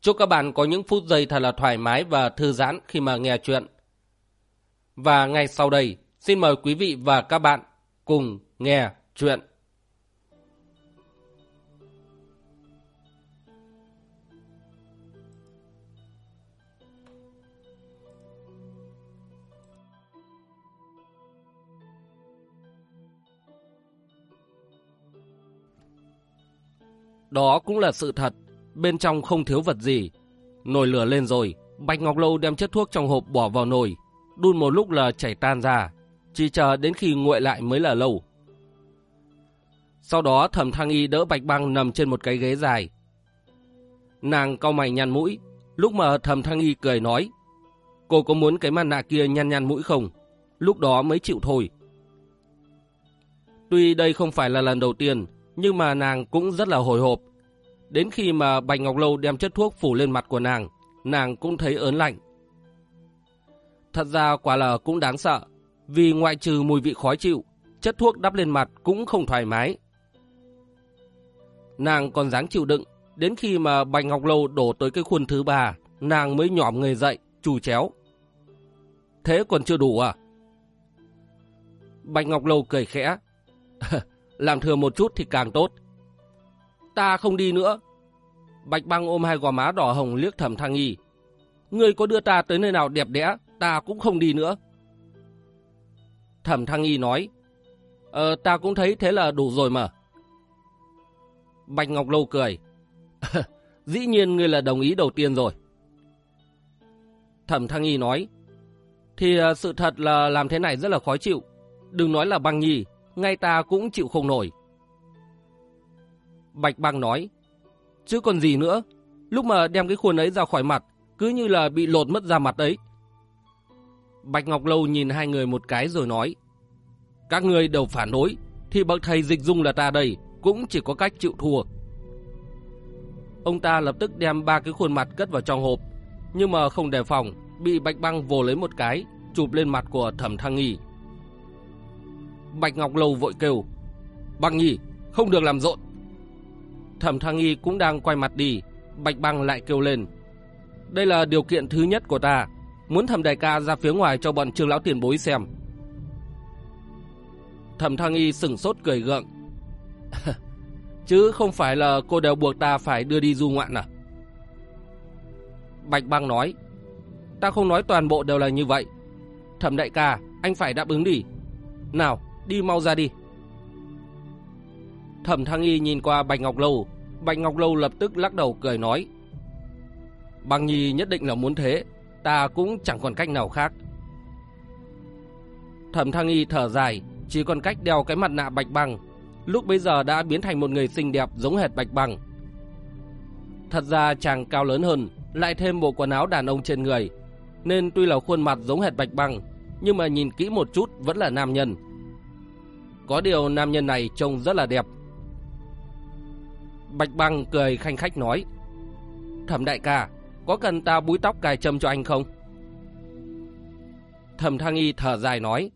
Chúc các bạn có những phút giây thật là thoải mái và thư giãn khi mà nghe chuyện. Và ngay sau đây, xin mời quý vị và các bạn cùng nghe chuyện. Đó cũng là sự thật bên trong không thiếu vật gì. Nồi lửa lên rồi, Bạch Ngọc Lâu đem chất thuốc trong hộp bỏ vào nồi, đun một lúc là chảy tan ra, chỉ chờ đến khi nguội lại mới là lâu. Sau đó thẩm thăng y đỡ Bạch Băng nằm trên một cái ghế dài. Nàng cau mày nhăn mũi, lúc mà thẩm thăng y cười nói, cô có muốn cái mặt nạ kia nhăn nhăn mũi không? Lúc đó mới chịu thôi. Tuy đây không phải là lần đầu tiên, nhưng mà nàng cũng rất là hồi hộp. Đến khi mà Bạch Ngọc Lâu đem chất thuốc phủ lên mặt của nàng, nàng cũng thấy ớn lạnh. Thật ra quả là cũng đáng sợ, vì ngoại trừ mùi vị khó chịu, chất thuốc đắp lên mặt cũng không thoải mái. Nàng còn dáng chịu đựng, đến khi mà Bạch Ngọc Lâu đổ tới cái khuôn thứ ba, nàng mới nhỏm người dậy, chù chéo. Thế còn chưa đủ à? Bạch Ngọc Lâu cười khẽ. Làm thừa một chút thì càng tốt. Ta không đi nữa. Bạch băng ôm hai gò má đỏ hồng liếc thẩm thang nghi. Ngươi có đưa ta tới nơi nào đẹp đẽ, ta cũng không đi nữa. Thẩm thăng nghi nói. Ờ, ta cũng thấy thế là đủ rồi mà. Bạch Ngọc Lâu cười. Dĩ nhiên ngươi là đồng ý đầu tiên rồi. Thẩm thăng nghi nói. Thì ờ, sự thật là làm thế này rất là khó chịu. Đừng nói là băng nhi, ngay ta cũng chịu không nổi. Bạch băng nói, chứ còn gì nữa, lúc mà đem cái khuôn ấy ra khỏi mặt, cứ như là bị lột mất ra mặt ấy. Bạch Ngọc Lâu nhìn hai người một cái rồi nói, các người đều phản đối, thì bậc thầy dịch dung là ta đây, cũng chỉ có cách chịu thua. Ông ta lập tức đem ba cái khuôn mặt cất vào trong hộp, nhưng mà không đề phòng, bị Bạch Băng vồ lấy một cái, chụp lên mặt của Thẩm Thăng Nghi. Bạch Ngọc Lâu vội kêu, Băng Nhi, không được làm rộn. Thẩm Thăng Y cũng đang quay mặt đi, Bạch Băng lại kêu lên. Đây là điều kiện thứ nhất của ta, muốn thẩm đại ca ra phía ngoài cho bọn trường lão tiền bối xem. Thẩm Thăng Y sửng sốt cười gượng. Chứ không phải là cô đều buộc ta phải đưa đi du ngoạn à? Bạch Băng nói, ta không nói toàn bộ đều là như vậy. Thẩm đại ca, anh phải đáp ứng đi. Nào, đi mau ra đi. Thẩm Thăng Y nhìn qua Bạch Ngọc Lâu, Bạch Ngọc Lâu lập tức lắc đầu cười nói. Băng Nhi nhất định là muốn thế, ta cũng chẳng còn cách nào khác. Thẩm Thăng Y thở dài, chỉ còn cách đeo cái mặt nạ Bạch Băng, lúc bây giờ đã biến thành một người xinh đẹp giống hệt Bạch Băng. Thật ra chàng cao lớn hơn, lại thêm bộ quần áo đàn ông trên người, nên tuy là khuôn mặt giống hệt Bạch Băng, nhưng mà nhìn kỹ một chút vẫn là nam nhân. Có điều nam nhân này trông rất là đẹp, Bạch Băng cười khanh khách nói. Thẩm đại ca, có cần ta búi tóc cài châm cho anh không? Thẩm Thăng Y thở dài nói.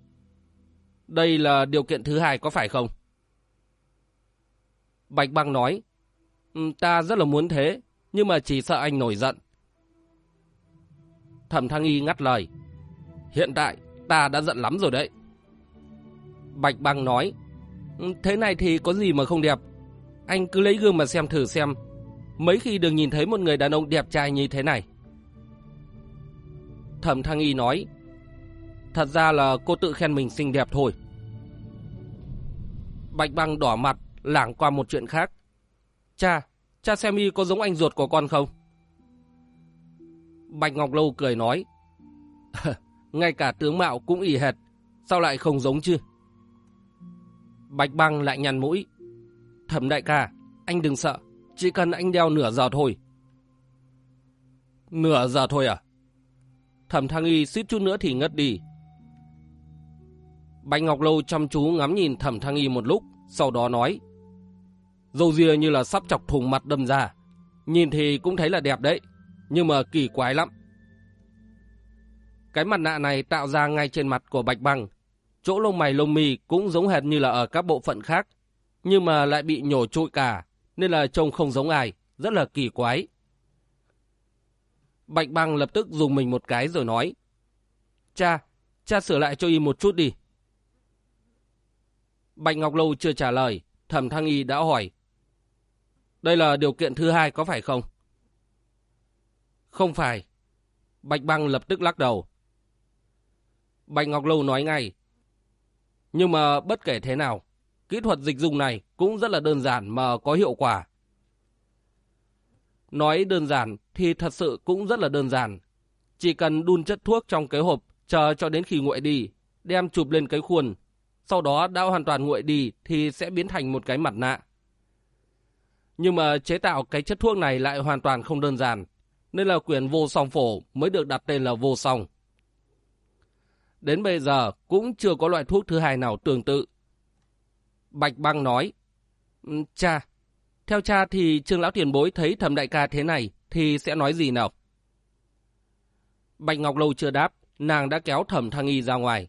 Đây là điều kiện thứ hai có phải không? Bạch Băng nói. Ừ, ta rất là muốn thế, nhưng mà chỉ sợ anh nổi giận. Thẩm Thăng Y ngắt lời. Hiện tại, ta đã giận lắm rồi đấy. Bạch Băng nói. Ừ, thế này thì có gì mà không đẹp, anh cứ lấy gương mà xem thử xem. Mấy khi được nhìn thấy một người đàn ông đẹp trai như thế này. Thẩm Thăng Y nói. Thật ra là cô tự khen mình xinh đẹp thôi. Bạch băng đỏ mặt, lảng qua một chuyện khác. Cha, cha xem y có giống anh ruột của con không? Bạch Ngọc Lâu cười nói. Ngay cả tướng mạo cũng ỉ hệt, sao lại không giống chứ? Bạch băng lại nhăn mũi. Thẩm đại ca, anh đừng sợ, chỉ cần anh đeo nửa giờ thôi. Nửa giờ thôi à? thẩm thăng y suýt chút nữa thì ngất đi. Bạch Ngọc Lâu chăm chú ngắm nhìn thẩm thăng y một lúc, sau đó nói. Dâu ria như là sắp chọc thùng mặt đâm ra. Nhìn thì cũng thấy là đẹp đấy, nhưng mà kỳ quái lắm. Cái mặt nạ này tạo ra ngay trên mặt của Bạch Băng. Chỗ lông mày lông mi cũng giống hệt như là ở các bộ phận khác, nhưng mà lại bị nhổ trụi cả, nên là trông không giống ai, rất là kỳ quái. Bạch Băng lập tức dùng mình một cái rồi nói. Cha, cha sửa lại cho y một chút đi. Bạch Ngọc Lâu chưa trả lời, Thẩm Thăng Y đã hỏi. Đây là điều kiện thứ hai có phải không? Không phải. Bạch Băng lập tức lắc đầu. Bạch Ngọc Lâu nói ngay. Nhưng mà bất kể thế nào, kỹ thuật dịch dùng này cũng rất là đơn giản mà có hiệu quả. Nói đơn giản thì thật sự cũng rất là đơn giản. Chỉ cần đun chất thuốc trong cái hộp, chờ cho đến khi nguội đi, đem chụp lên cái khuôn. Sau đó đã hoàn toàn nguội đi thì sẽ biến thành một cái mặt nạ. Nhưng mà chế tạo cái chất thuốc này lại hoàn toàn không đơn giản, nên là quyền vô song phổ mới được đặt tên là vô song. Đến bây giờ cũng chưa có loại thuốc thứ hai nào tương tự. Bạch Băng nói, ừ, Cha, theo cha thì trương lão tiền bối thấy thẩm đại ca thế này thì sẽ nói gì nào? Bạch Ngọc Lâu chưa đáp, nàng đã kéo thẩm thăng y ra ngoài.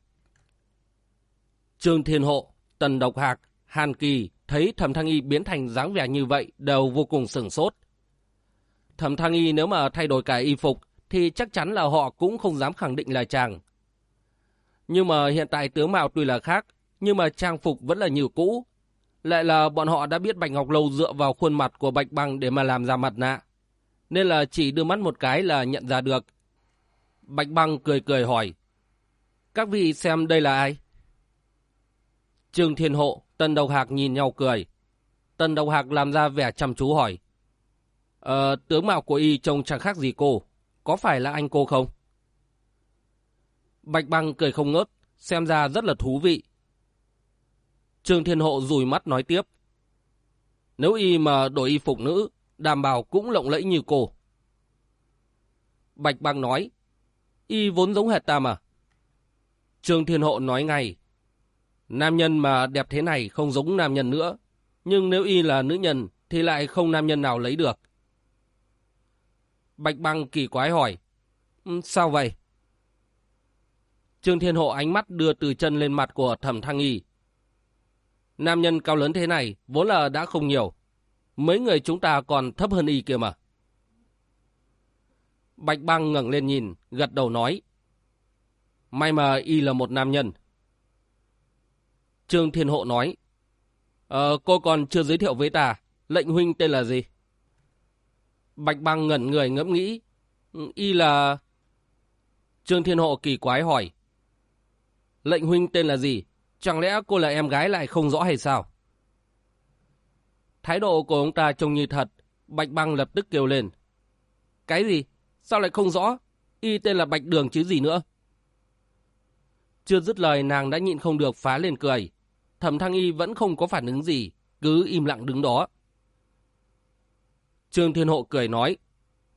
Trương Thiên Hộ, Tần Độc Hạc, Hàn Kỳ thấy thẩm thăng y biến thành dáng vẻ như vậy đều vô cùng sửng sốt. Thẩm thăng y nếu mà thay đổi cả y phục thì chắc chắn là họ cũng không dám khẳng định là chàng. Nhưng mà hiện tại tướng mạo tuy là khác, nhưng mà trang phục vẫn là như cũ, lại là bọn họ đã biết Bạch Ngọc Lâu dựa vào khuôn mặt của Bạch Băng để mà làm ra mặt nạ. Nên là chỉ đưa mắt một cái là nhận ra được. Bạch Băng cười cười hỏi. Các vị xem đây là ai? Trương Thiên Hộ, Tân Độc Hạc nhìn nhau cười. Tân Độc Hạc làm ra vẻ chăm chú hỏi. Ờ, tướng mạo của y trông chẳng khác gì cô. Có phải là anh cô không? Bạch Băng cười không ngớt, xem ra rất là thú vị. Trương Thiên Hộ rùi mắt nói tiếp. Nếu y mà đổi y phục nữ, đảm bảo cũng lộng lẫy như cô. Bạch Băng nói, y vốn giống hệt ta mà. Trương Thiên Hộ nói ngay, nam nhân mà đẹp thế này không giống nam nhân nữa, nhưng nếu y là nữ nhân thì lại không nam nhân nào lấy được. Bạch Băng kỳ quái hỏi, ừ, sao vậy? Trương Thiên Hộ ánh mắt đưa từ chân lên mặt của Thẩm Thăng Y, Nam nhân cao lớn thế này vốn là đã không nhiều. Mấy người chúng ta còn thấp hơn y kia mà. Bạch băng ngẩng lên nhìn, gật đầu nói. May mà y là một nam nhân. Trương Thiên Hộ nói. Ờ, cô còn chưa giới thiệu với ta. Lệnh huynh tên là gì? Bạch băng ngẩn người ngẫm nghĩ. Y là... Trương Thiên Hộ kỳ quái hỏi. Lệnh huynh tên là gì? Chẳng lẽ cô là em gái lại không rõ hay sao? Thái độ của ông ta trông như thật. Bạch băng lập tức kêu lên. Cái gì? Sao lại không rõ? Y tên là Bạch Đường chứ gì nữa? Chưa dứt lời nàng đã nhịn không được phá lên cười. Thẩm Thăng Y vẫn không có phản ứng gì, cứ im lặng đứng đó. Trương Thiên Hộ cười nói.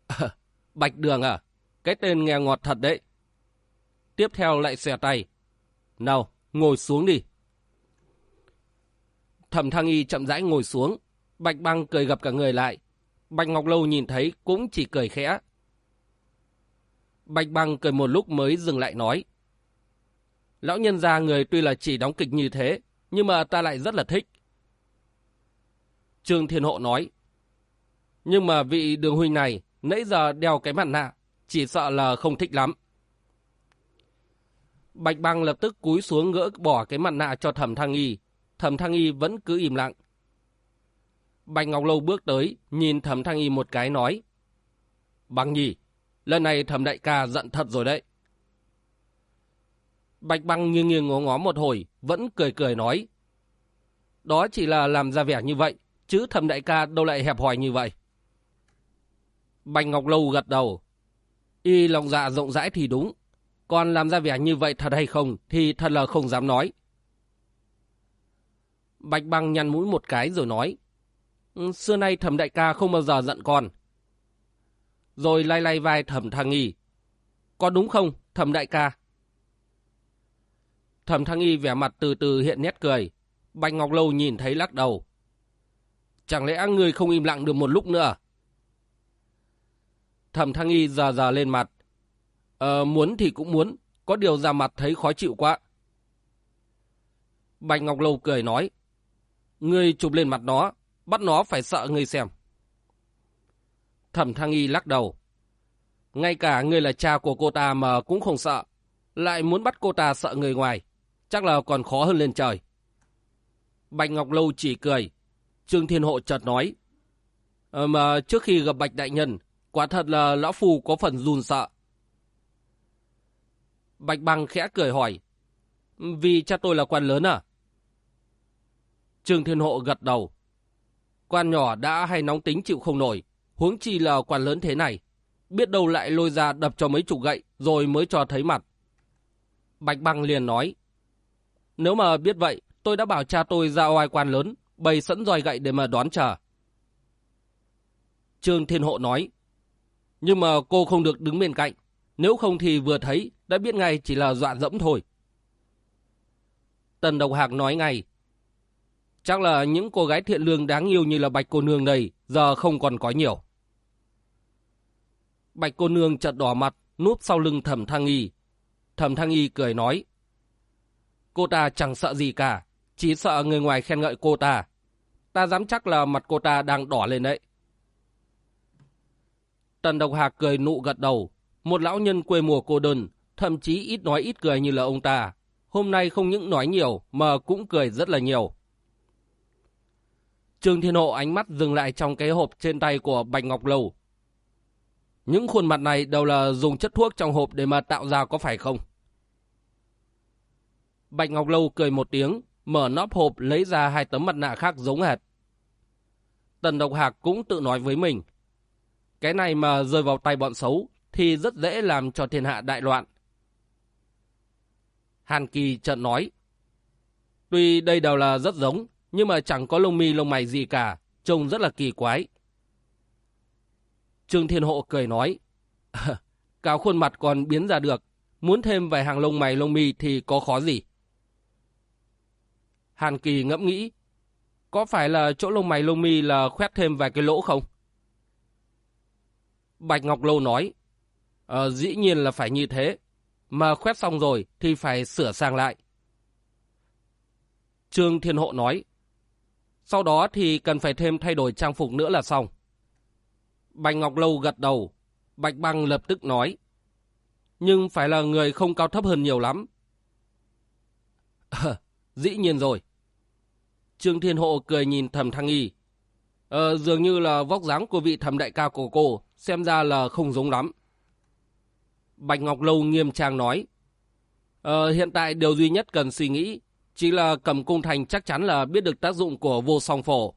Bạch Đường à? Cái tên nghe ngọt thật đấy. Tiếp theo lại xòe tay. Nào, ngồi xuống đi. Thẩm Thăng Y chậm rãi ngồi xuống, Bạch Băng cười gặp cả người lại. Bạch Ngọc Lâu nhìn thấy cũng chỉ cười khẽ. Bạch Băng cười một lúc mới dừng lại nói. Lão nhân gia người tuy là chỉ đóng kịch như thế, nhưng mà ta lại rất là thích. Trương Thiên Hộ nói. Nhưng mà vị đường huynh này, nãy giờ đeo cái mặt nạ, chỉ sợ là không thích lắm. Bạch băng lập tức cúi xuống gỡ bỏ cái mặt nạ cho thẩm thăng y. Thẩm thăng y vẫn cứ im lặng. Bạch Ngọc Lâu bước tới, nhìn thẩm thăng y một cái nói. Băng nhi, lần này thẩm đại ca giận thật rồi đấy. Bạch băng nghiêng nghiêng ngó ngó một hồi, vẫn cười cười nói. Đó chỉ là làm ra vẻ như vậy, chứ thẩm đại ca đâu lại hẹp hòi như vậy. Bạch Ngọc Lâu gật đầu. Y lòng dạ rộng rãi thì đúng, còn làm ra vẻ như vậy thật hay không thì thật là không dám nói. Bạch băng nhăn mũi một cái rồi nói. Ừ, xưa nay thẩm đại ca không bao giờ giận con. Rồi lay lay vai thẩm thăng nghi. Có đúng không, thẩm đại ca? Thẩm Thăng Y vẻ mặt từ từ hiện nét cười. Bạch Ngọc Lâu nhìn thấy lắc đầu. Chẳng lẽ người không im lặng được một lúc nữa? Thẩm Thăng Y giờ giờ lên mặt. Ờ, muốn thì cũng muốn, có điều ra mặt thấy khó chịu quá. Bạch Ngọc Lâu cười nói. Ngươi chụp lên mặt nó, bắt nó phải sợ ngươi xem. Thẩm Thăng Y lắc đầu. Ngay cả ngươi là cha của cô ta mà cũng không sợ. Lại muốn bắt cô ta sợ người ngoài. Chắc là còn khó hơn lên trời. Bạch Ngọc Lâu chỉ cười. Trương Thiên Hộ chợt nói. Ờ, mà trước khi gặp Bạch Đại Nhân, quả thật là Lão Phu có phần run sợ. Bạch Băng khẽ cười hỏi. Vì cha tôi là quan lớn à? Trương Thiên Hộ gật đầu. Quan nhỏ đã hay nóng tính chịu không nổi, huống chi là quan lớn thế này. Biết đâu lại lôi ra đập cho mấy chục gậy rồi mới cho thấy mặt. Bạch Băng liền nói. Nếu mà biết vậy, tôi đã bảo cha tôi ra oai quan lớn, bày sẵn roi gậy để mà đón chờ. Trương Thiên Hộ nói. Nhưng mà cô không được đứng bên cạnh. Nếu không thì vừa thấy, đã biết ngay chỉ là dọa dẫm thôi. Tần Độc Hạc nói ngay. Chắc là những cô gái thiện lương đáng yêu như là Bạch Cô Nương này giờ không còn có nhiều. Bạch Cô Nương chợt đỏ mặt, núp sau lưng Thẩm Thăng Y. Thẩm Thăng Y cười nói. Cô ta chẳng sợ gì cả, chỉ sợ người ngoài khen ngợi cô ta. Ta dám chắc là mặt cô ta đang đỏ lên đấy. Tần Độc Hạc cười nụ gật đầu. Một lão nhân quê mùa cô đơn, thậm chí ít nói ít cười như là ông ta. Hôm nay không những nói nhiều mà cũng cười rất là nhiều. Trương Thiên Hộ ánh mắt dừng lại trong cái hộp trên tay của Bạch Ngọc Lâu. Những khuôn mặt này đều là dùng chất thuốc trong hộp để mà tạo ra có phải không? Bạch Ngọc Lâu cười một tiếng, mở nắp hộp lấy ra hai tấm mặt nạ khác giống hệt. Tần Độc Hạc cũng tự nói với mình. Cái này mà rơi vào tay bọn xấu thì rất dễ làm cho thiên hạ đại loạn. Hàn Kỳ chợt nói. Tuy đây đều là rất giống, nhưng mà chẳng có lông mi lông mày gì cả, trông rất là kỳ quái. Trương Thiên Hộ cười nói. Cả khuôn mặt còn biến ra được, muốn thêm vài hàng lông mày lông mi thì có khó gì. Hàn Kỳ ngẫm nghĩ, có phải là chỗ lông mày lông mi là khoét thêm vài cái lỗ không? Bạch Ngọc Lâu nói, ờ, dĩ nhiên là phải như thế, mà khoét xong rồi thì phải sửa sang lại. Trương Thiên Hộ nói, sau đó thì cần phải thêm thay đổi trang phục nữa là xong. Bạch Ngọc Lâu gật đầu, Bạch Băng lập tức nói, nhưng phải là người không cao thấp hơn nhiều lắm. dĩ nhiên rồi. Trương Thiên Hộ cười nhìn thầm thăng y. Ờ, dường như là vóc dáng của vị thầm đại ca của cô, xem ra là không giống lắm. Bạch Ngọc Lâu nghiêm trang nói. Ờ, hiện tại điều duy nhất cần suy nghĩ, chỉ là cầm cung thành chắc chắn là biết được tác dụng của vô song phổ.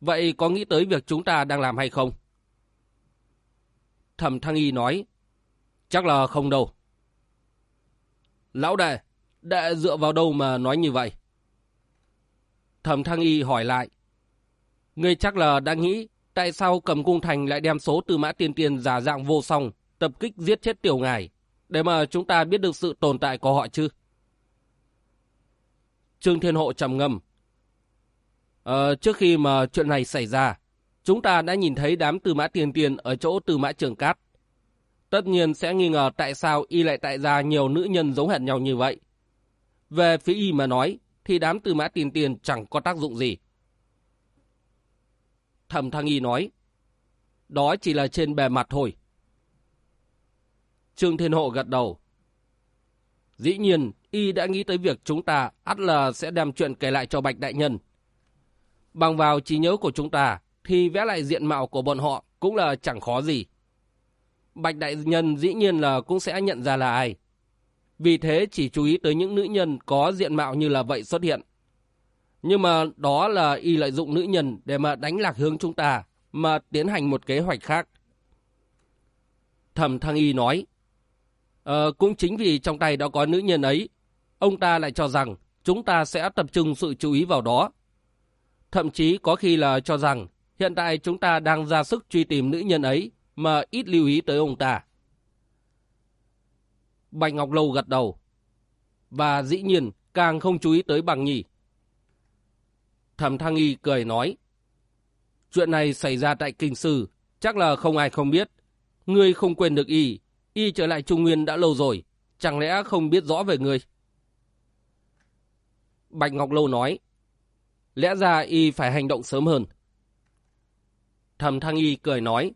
Vậy có nghĩ tới việc chúng ta đang làm hay không? Thẩm Thăng Y nói. Chắc là không đâu. Lão đệ, đệ dựa vào đâu mà nói như vậy? Thẩm Thăng Y hỏi lại. Ngươi chắc là đã nghĩ tại sao cầm cung thành lại đem số tư mã tiên tiền giả dạng vô song, tập kích giết chết tiểu ngài, để mà chúng ta biết được sự tồn tại của họ chứ? Trương Thiên Hộ trầm ngâm. Ờ, trước khi mà chuyện này xảy ra, chúng ta đã nhìn thấy đám tư mã tiền tiền ở chỗ tư mã trường cát. Tất nhiên sẽ nghi ngờ tại sao y lại tại ra nhiều nữ nhân giống hệt nhau như vậy. Về phía y mà nói, thì đám tư mã tiền tiền chẳng có tác dụng gì. Thẩm Thăng Y nói, đó chỉ là trên bề mặt thôi. Trương Thiên Hộ gật đầu. Dĩ nhiên, y đã nghĩ tới việc chúng ta ắt là sẽ đem chuyện kể lại cho Bạch Đại Nhân. Bằng vào trí nhớ của chúng ta, thì vẽ lại diện mạo của bọn họ cũng là chẳng khó gì. Bạch Đại Nhân dĩ nhiên là cũng sẽ nhận ra là ai. Vì thế chỉ chú ý tới những nữ nhân có diện mạo như là vậy xuất hiện. Nhưng mà đó là y lợi dụng nữ nhân để mà đánh lạc hướng chúng ta, mà tiến hành một kế hoạch khác. Thẩm Thăng Y nói, Ờ, cũng chính vì trong tay đã có nữ nhân ấy, ông ta lại cho rằng chúng ta sẽ tập trung sự chú ý vào đó. Thậm chí có khi là cho rằng hiện tại chúng ta đang ra sức truy tìm nữ nhân ấy mà ít lưu ý tới ông ta. Bạch Ngọc Lâu gật đầu. Và dĩ nhiên càng không chú ý tới bằng nhỉ? Thẩm Thăng Y cười nói. Chuyện này xảy ra tại Kinh Sư, chắc là không ai không biết. Ngươi không quên được y, y trở lại Trung Nguyên đã lâu rồi, chẳng lẽ không biết rõ về ngươi? Bạch Ngọc Lâu nói, lẽ ra y phải hành động sớm hơn. Thẩm Thăng Y cười nói,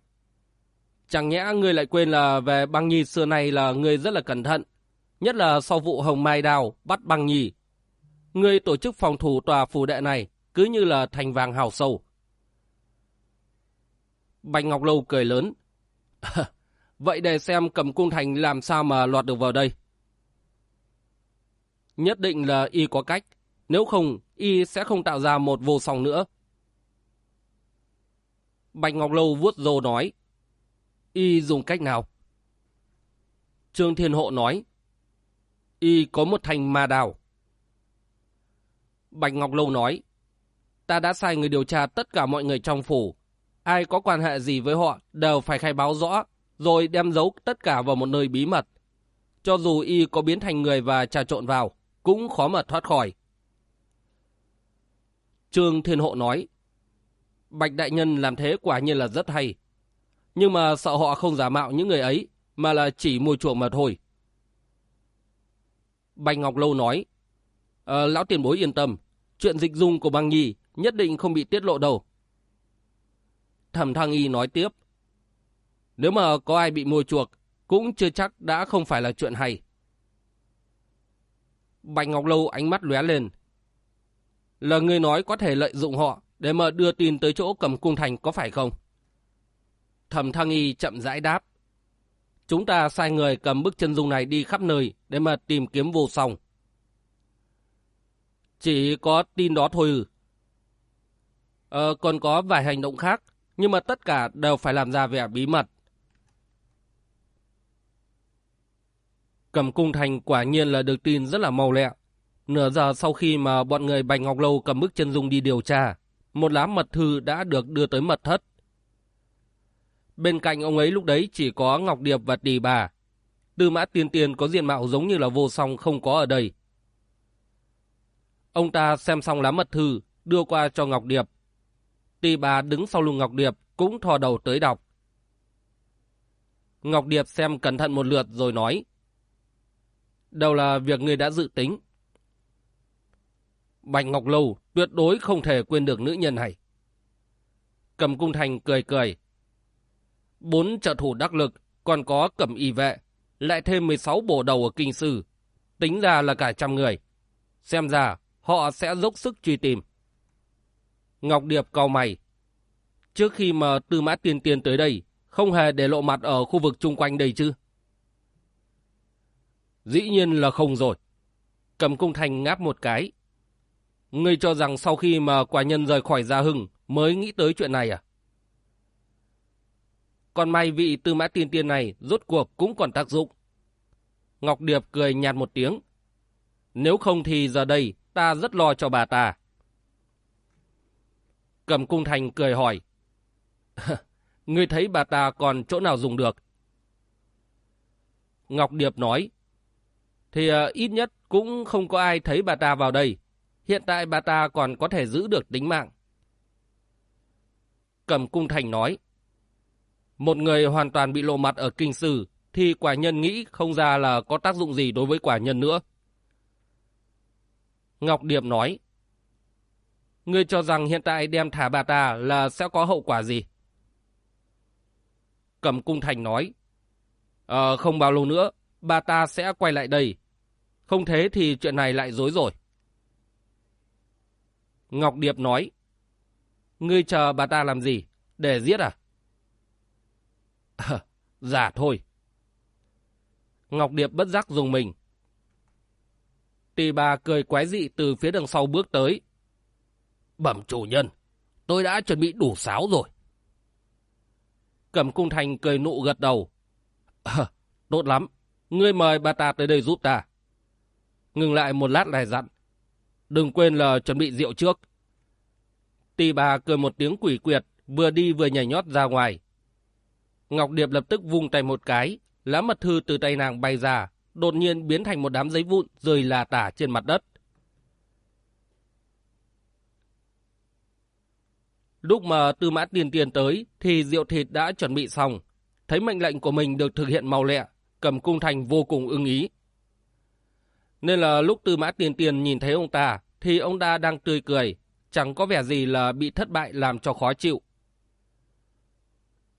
chẳng nhẽ ngươi lại quên là về băng nhi xưa này là ngươi rất là cẩn thận, nhất là sau vụ Hồng Mai Đào bắt băng nhi. Ngươi tổ chức phòng thủ tòa phủ đệ này cứ như là thành vàng hào sâu. Bạch Ngọc Lâu cười lớn. Vậy để xem cầm cung thành làm sao mà lọt được vào đây. Nhất định là y có cách. Nếu không, y sẽ không tạo ra một vô song nữa. Bạch Ngọc Lâu vuốt râu nói. Y dùng cách nào? Trương Thiên Hộ nói. Y có một thành ma đào. Bạch Ngọc Lâu nói. Ta đã sai người điều tra tất cả mọi người trong phủ. Ai có quan hệ gì với họ đều phải khai báo rõ, rồi đem giấu tất cả vào một nơi bí mật. Cho dù y có biến thành người và trà trộn vào, cũng khó mà thoát khỏi. Trương Thiên Hộ nói, Bạch Đại Nhân làm thế quả nhiên là rất hay. Nhưng mà sợ họ không giả mạo những người ấy, mà là chỉ mùi chuộng mà thôi. Bạch Ngọc Lâu nói, à, Lão tiền bối yên tâm, chuyện dịch dung của băng nhi nhất định không bị tiết lộ đâu. Thẩm Thăng Y nói tiếp, nếu mà có ai bị mua chuộc, cũng chưa chắc đã không phải là chuyện hay. Bạch Ngọc Lâu ánh mắt lóe lên. Là người nói có thể lợi dụng họ để mà đưa tin tới chỗ cầm cung thành có phải không? Thẩm Thăng Y chậm rãi đáp. Chúng ta sai người cầm bức chân dung này đi khắp nơi để mà tìm kiếm vô song. Chỉ có tin đó thôi ừ. Ờ, còn có vài hành động khác, nhưng mà tất cả đều phải làm ra vẻ bí mật. Cầm cung thành quả nhiên là được tin rất là mau lẹ. Nửa giờ sau khi mà bọn người Bạch Ngọc Lâu cầm bức chân dung đi điều tra, một lá mật thư đã được đưa tới mật thất. Bên cạnh ông ấy lúc đấy chỉ có Ngọc Điệp và Tỳ Bà. Tư mã tiên tiên có diện mạo giống như là vô song không có ở đây. Ông ta xem xong lá mật thư, đưa qua cho Ngọc Điệp. Tỳ Bà đứng sau lưng Ngọc Điệp cũng thò đầu tới đọc. Ngọc Điệp xem cẩn thận một lượt rồi nói đều là việc người đã dự tính. Bạch Ngọc Lâu tuyệt đối không thể quên được nữ nhân này. Cầm Cung Thành cười cười. Bốn trợ thủ đắc lực, còn có cẩm y vệ, lại thêm 16 bộ đầu ở kinh sư. Tính ra là cả trăm người. Xem ra, họ sẽ dốc sức truy tìm. Ngọc Điệp cầu mày. Trước khi mà Tư Mã Tiên Tiên tới đây, không hề để lộ mặt ở khu vực chung quanh đây chứ? Dĩ nhiên là không rồi. Cầm cung thành ngáp một cái. Ngươi cho rằng sau khi mà quả nhân rời khỏi Gia Hưng mới nghĩ tới chuyện này à? Còn may vị tư mã tiên tiên này rốt cuộc cũng còn tác dụng. Ngọc Điệp cười nhạt một tiếng. Nếu không thì giờ đây ta rất lo cho bà ta. Cầm cung thành cười hỏi. Ngươi thấy bà ta còn chỗ nào dùng được? Ngọc Điệp nói thì uh, ít nhất cũng không có ai thấy bà ta vào đây. Hiện tại bà ta còn có thể giữ được tính mạng. Cầm Cung Thành nói, một người hoàn toàn bị lộ mặt ở kinh sử thì quả nhân nghĩ không ra là có tác dụng gì đối với quả nhân nữa. Ngọc Điệp nói, Ngươi cho rằng hiện tại đem thả bà ta là sẽ có hậu quả gì? Cầm Cung Thành nói, Ờ, không bao lâu nữa, bà ta sẽ quay lại đây. Không thế thì chuyện này lại dối rồi. Ngọc Điệp nói, Ngươi chờ bà ta làm gì? Để giết à? À, giả thôi. Ngọc Điệp bất giác dùng mình. Tì bà cười quái dị từ phía đằng sau bước tới. Bẩm chủ nhân, tôi đã chuẩn bị đủ sáo rồi. Cẩm cung thành cười nụ gật đầu. À, tốt lắm, ngươi mời bà ta tới đây giúp ta. Ngừng lại một lát lại dặn. Đừng quên là chuẩn bị rượu trước. Tì bà cười một tiếng quỷ quyệt, vừa đi vừa nhảy nhót ra ngoài. Ngọc Điệp lập tức vung tay một cái, lá mật thư từ tay nàng bay ra, đột nhiên biến thành một đám giấy vụn rơi là tả trên mặt đất. Lúc mà Tư Mã tiền tiền tới thì rượu thịt đã chuẩn bị xong. Thấy mệnh lệnh của mình được thực hiện mau lẹ, cầm cung thành vô cùng ưng ý. Nên là lúc Tư Mã Tiên Tiên nhìn thấy ông ta thì ông ta đang tươi cười, chẳng có vẻ gì là bị thất bại làm cho khó chịu.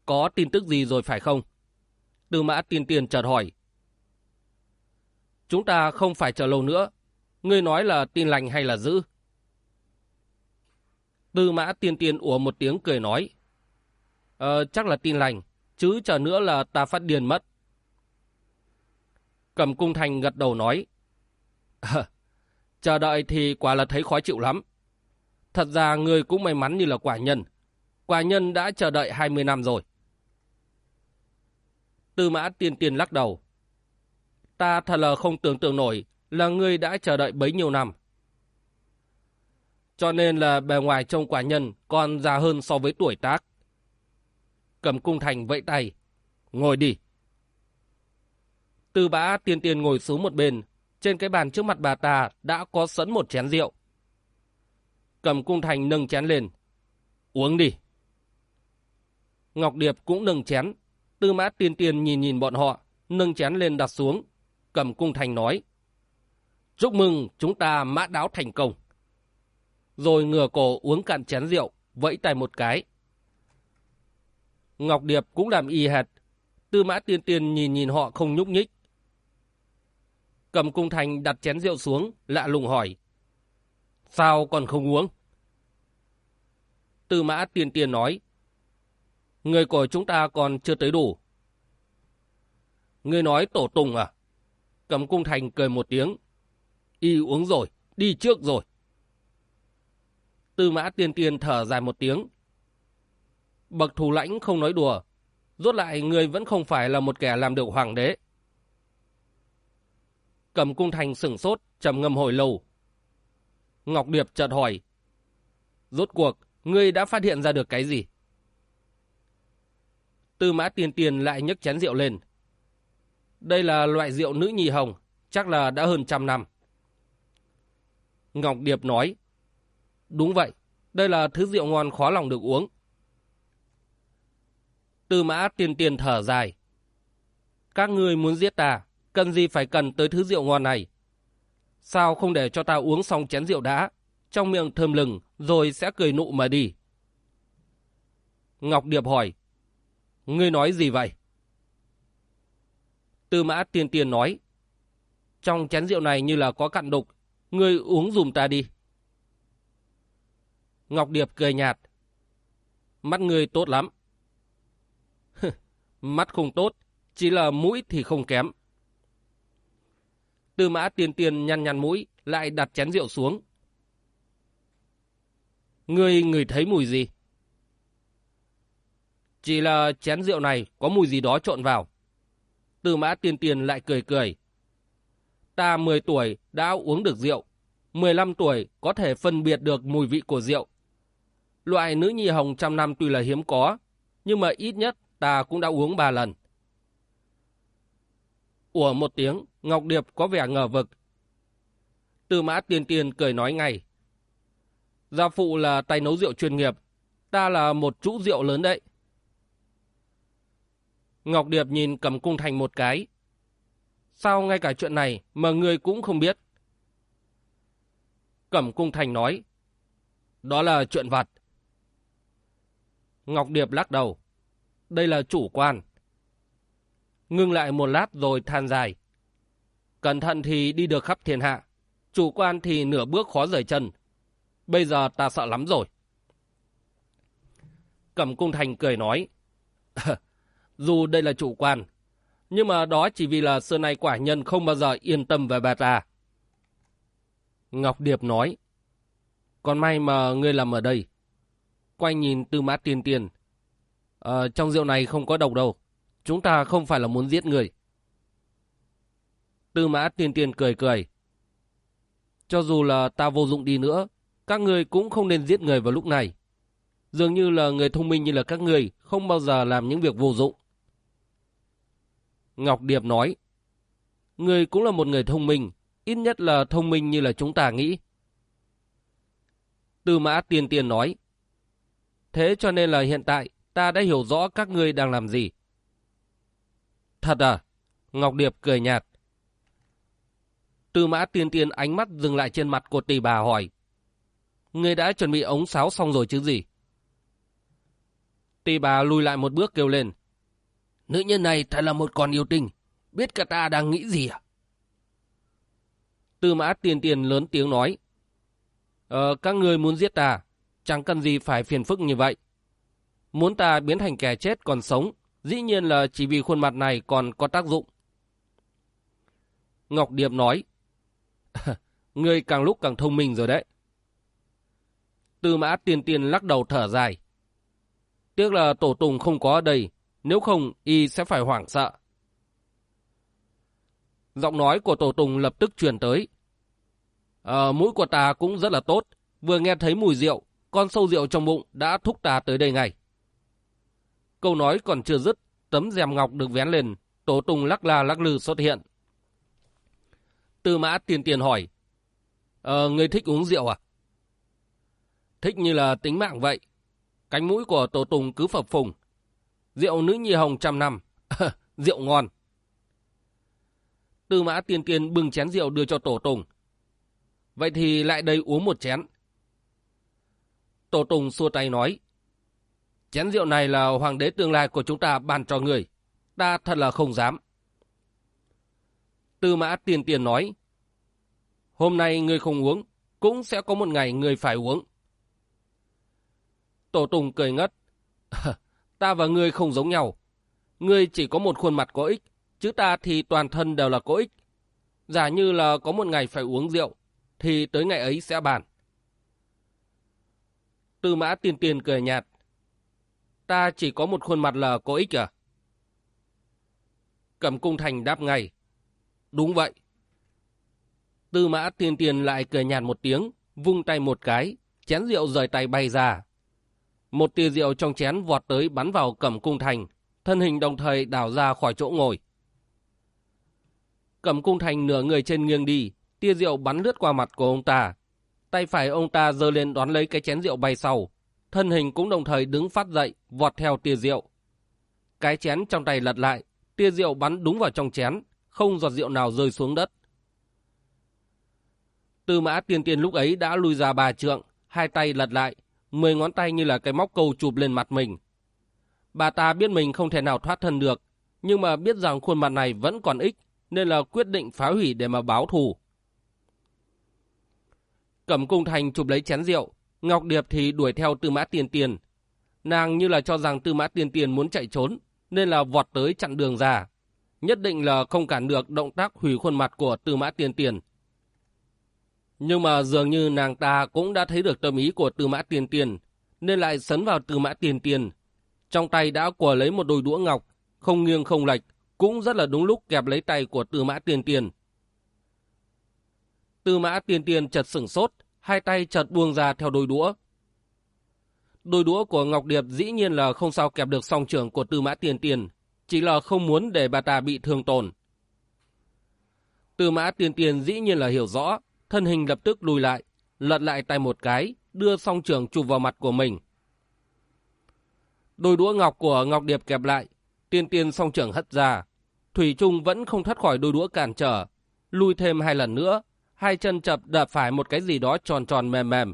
Có tin tức gì rồi phải không? Tư Mã Tiên Tiên chợt hỏi. Chúng ta không phải chờ lâu nữa. Ngươi nói là tin lành hay là dữ? Tư mã tiên tiên ủa một tiếng cười nói. Ờ, chắc là tin lành, chứ chờ nữa là ta phát điên mất. Cầm cung thành gật đầu nói. À, chờ đợi thì quả là thấy khó chịu lắm. Thật ra người cũng may mắn như là quả nhân. Quả nhân đã chờ đợi 20 năm rồi. Tư mã tiên tiên lắc đầu. Ta thật là không tưởng tượng nổi là ngươi đã chờ đợi bấy nhiêu năm. Cho nên là bề ngoài trông quả nhân còn già hơn so với tuổi tác. Cầm cung thành vẫy tay. Ngồi đi. Tư bã tiên tiên ngồi xuống một bên. Trên cái bàn trước mặt bà ta đã có sẵn một chén rượu. Cầm cung thành nâng chén lên. Uống đi. Ngọc Điệp cũng nâng chén. Tư mã tiên tiên nhìn nhìn bọn họ, nâng chén lên đặt xuống. Cầm cung thành nói. Chúc mừng chúng ta mã đáo thành công rồi ngửa cổ uống cạn chén rượu, vẫy tay một cái. Ngọc Điệp cũng làm y hệt. Tư mã tiên tiên nhìn nhìn họ không nhúc nhích. Cầm cung thành đặt chén rượu xuống, lạ lùng hỏi. Sao còn không uống? Tư mã tiên tiên nói. Người của chúng ta còn chưa tới đủ. Người nói tổ tùng à? Cầm cung thành cười một tiếng. Y uống rồi, đi trước rồi. Tư mã tiên tiên thở dài một tiếng. Bậc thủ lãnh không nói đùa. Rốt lại người vẫn không phải là một kẻ làm được hoàng đế. Cầm cung thành sửng sốt, trầm ngâm hồi lâu. Ngọc Điệp chợt hỏi. Rốt cuộc, ngươi đã phát hiện ra được cái gì? Tư mã tiền tiền lại nhấc chén rượu lên. Đây là loại rượu nữ nhì hồng, chắc là đã hơn trăm năm. Ngọc Điệp nói. Đúng vậy, đây là thứ rượu ngon khó lòng được uống. Tư mã tiền tiền thở dài. Các ngươi muốn giết ta, cần gì phải cần tới thứ rượu ngon này? Sao không để cho ta uống xong chén rượu đã, trong miệng thơm lừng, rồi sẽ cười nụ mà đi? Ngọc Điệp hỏi, ngươi nói gì vậy? Tư mã tiên tiên nói, trong chén rượu này như là có cặn đục, ngươi uống dùm ta đi. Ngọc Điệp cười nhạt. Mắt ngươi tốt lắm. Mắt không tốt, chỉ là mũi thì không kém. Tư mã tiên tiên nhăn nhăn mũi, lại đặt chén rượu xuống. Ngươi người thấy mùi gì? Chỉ là chén rượu này có mùi gì đó trộn vào. Tư mã tiên tiên lại cười cười. Ta 10 tuổi đã uống được rượu. 15 tuổi có thể phân biệt được mùi vị của rượu. Loại nữ nhi hồng trăm năm tuy là hiếm có, nhưng mà ít nhất ta cũng đã uống ba lần. Ủa một tiếng, Ngọc Điệp có vẻ ngờ vực. Tư mã tiên tiên cười nói ngay. Gia phụ là tay nấu rượu chuyên nghiệp, ta là một chủ rượu lớn đấy. Ngọc Điệp nhìn cầm cung thành một cái. Sao ngay cả chuyện này mà người cũng không biết? Cẩm cung thành nói. Đó là chuyện vặt. Ngọc Điệp lắc đầu. Đây là chủ quan. Ngưng lại một lát rồi than dài. Cẩn thận thì đi được khắp thiên hạ. Chủ quan thì nửa bước khó rời chân. Bây giờ ta sợ lắm rồi. Cẩm cung thành cười nói. Dù đây là chủ quan, nhưng mà đó chỉ vì là xưa nay quả nhân không bao giờ yên tâm về bà ta. Ngọc Điệp nói. Còn may mà ngươi làm ở đây quay nhìn tư mã tiên tiền. Ờ, trong rượu này không có độc đâu. Chúng ta không phải là muốn giết người. Tư mã tiên tiền cười cười. Cho dù là ta vô dụng đi nữa, các người cũng không nên giết người vào lúc này. Dường như là người thông minh như là các người không bao giờ làm những việc vô dụng. Ngọc Điệp nói, Người cũng là một người thông minh, ít nhất là thông minh như là chúng ta nghĩ. Tư mã tiên tiên nói. Thế cho nên là hiện tại ta đã hiểu rõ các ngươi đang làm gì. Thật à? Ngọc Điệp cười nhạt. Tư mã tiên tiên ánh mắt dừng lại trên mặt của tỷ bà hỏi. Ngươi đã chuẩn bị ống sáo xong rồi chứ gì? Tỷ bà lùi lại một bước kêu lên. Nữ nhân này thật là một con yêu tinh. Biết cả ta đang nghĩ gì à? Tư mã tiên tiên lớn tiếng nói. Ờ, các người muốn giết ta, chẳng cần gì phải phiền phức như vậy. Muốn ta biến thành kẻ chết còn sống, dĩ nhiên là chỉ vì khuôn mặt này còn có tác dụng. Ngọc Điệp nói, Ngươi càng lúc càng thông minh rồi đấy. Tư mã tiên tiên lắc đầu thở dài. Tiếc là tổ tùng không có ở đây, nếu không y sẽ phải hoảng sợ. Giọng nói của tổ tùng lập tức truyền tới. Ờ, mũi của ta cũng rất là tốt, vừa nghe thấy mùi rượu, con sâu rượu trong bụng đã thúc ta tới đây ngay. Câu nói còn chưa dứt, tấm rèm ngọc được vén lên, tổ tùng lắc la lắc lư xuất hiện. Tư mã tiền tiền hỏi. Ờ, người thích uống rượu à? Thích như là tính mạng vậy. Cánh mũi của tổ tùng cứ phập phùng. Rượu nữ nhi hồng trăm năm. rượu ngon. Tư mã tiên tiên bưng chén rượu đưa cho tổ tùng. Vậy thì lại đây uống một chén. Tổ tùng xua tay nói. Chén rượu này là hoàng đế tương lai của chúng ta ban cho người. Ta thật là không dám. Tư mã tiền tiền nói. Hôm nay người không uống, cũng sẽ có một ngày người phải uống. Tổ Tùng cười ngất. ta và ngươi không giống nhau. Ngươi chỉ có một khuôn mặt có ích, chứ ta thì toàn thân đều là có ích. Giả như là có một ngày phải uống rượu, thì tới ngày ấy sẽ bàn. Tư mã tiền tiền cười nhạt. Ta chỉ có một khuôn mặt là có ích à? Cẩm cung thành đáp ngay. Đúng vậy. Tư mã tiên tiền lại cười nhạt một tiếng, vung tay một cái, chén rượu rời tay bay ra. Một tia rượu trong chén vọt tới bắn vào cẩm cung thành, thân hình đồng thời đảo ra khỏi chỗ ngồi. Cẩm cung thành nửa người trên nghiêng đi, tia rượu bắn lướt qua mặt của ông ta. Tay phải ông ta giơ lên đón lấy cái chén rượu bay sau. Thân hình cũng đồng thời đứng phát dậy, vọt theo tia rượu. Cái chén trong tay lật lại, tia rượu bắn đúng vào trong chén, không giọt rượu nào rơi xuống đất. Tư mã tiên tiên lúc ấy đã lùi ra bà trượng, hai tay lật lại, mười ngón tay như là cái móc câu chụp lên mặt mình. Bà ta biết mình không thể nào thoát thân được, nhưng mà biết rằng khuôn mặt này vẫn còn ích, nên là quyết định phá hủy để mà báo thù. Cẩm cung thành chụp lấy chén rượu, Ngọc Điệp thì đuổi theo tư mã tiền tiền. Nàng như là cho rằng tư mã tiền tiền muốn chạy trốn, nên là vọt tới chặn đường ra. Nhất định là không cản được động tác hủy khuôn mặt của tư mã tiền tiền. Nhưng mà dường như nàng ta cũng đã thấy được tâm ý của tư mã tiền tiền, nên lại sấn vào tư mã tiền tiền. Trong tay đã của lấy một đôi đũa ngọc, không nghiêng không lệch, cũng rất là đúng lúc kẹp lấy tay của tư mã tiền tiền. Tư mã tiền tiền chật sửng sốt, hai tay chật buông ra theo đôi đũa. Đôi đũa của Ngọc Điệp dĩ nhiên là không sao kẹp được song trưởng của tư mã tiền tiền, chỉ là không muốn để bà ta bị thương tổn. Tư mã tiền tiền dĩ nhiên là hiểu rõ, thân hình lập tức lùi lại, lật lại tay một cái, đưa song trưởng chụp vào mặt của mình. Đôi đũa ngọc của Ngọc Điệp kẹp lại, tiên tiên song trưởng hất ra. Thủy Trung vẫn không thoát khỏi đôi đũa cản trở, lùi thêm hai lần nữa, hai chân chập đạp phải một cái gì đó tròn tròn mềm mềm.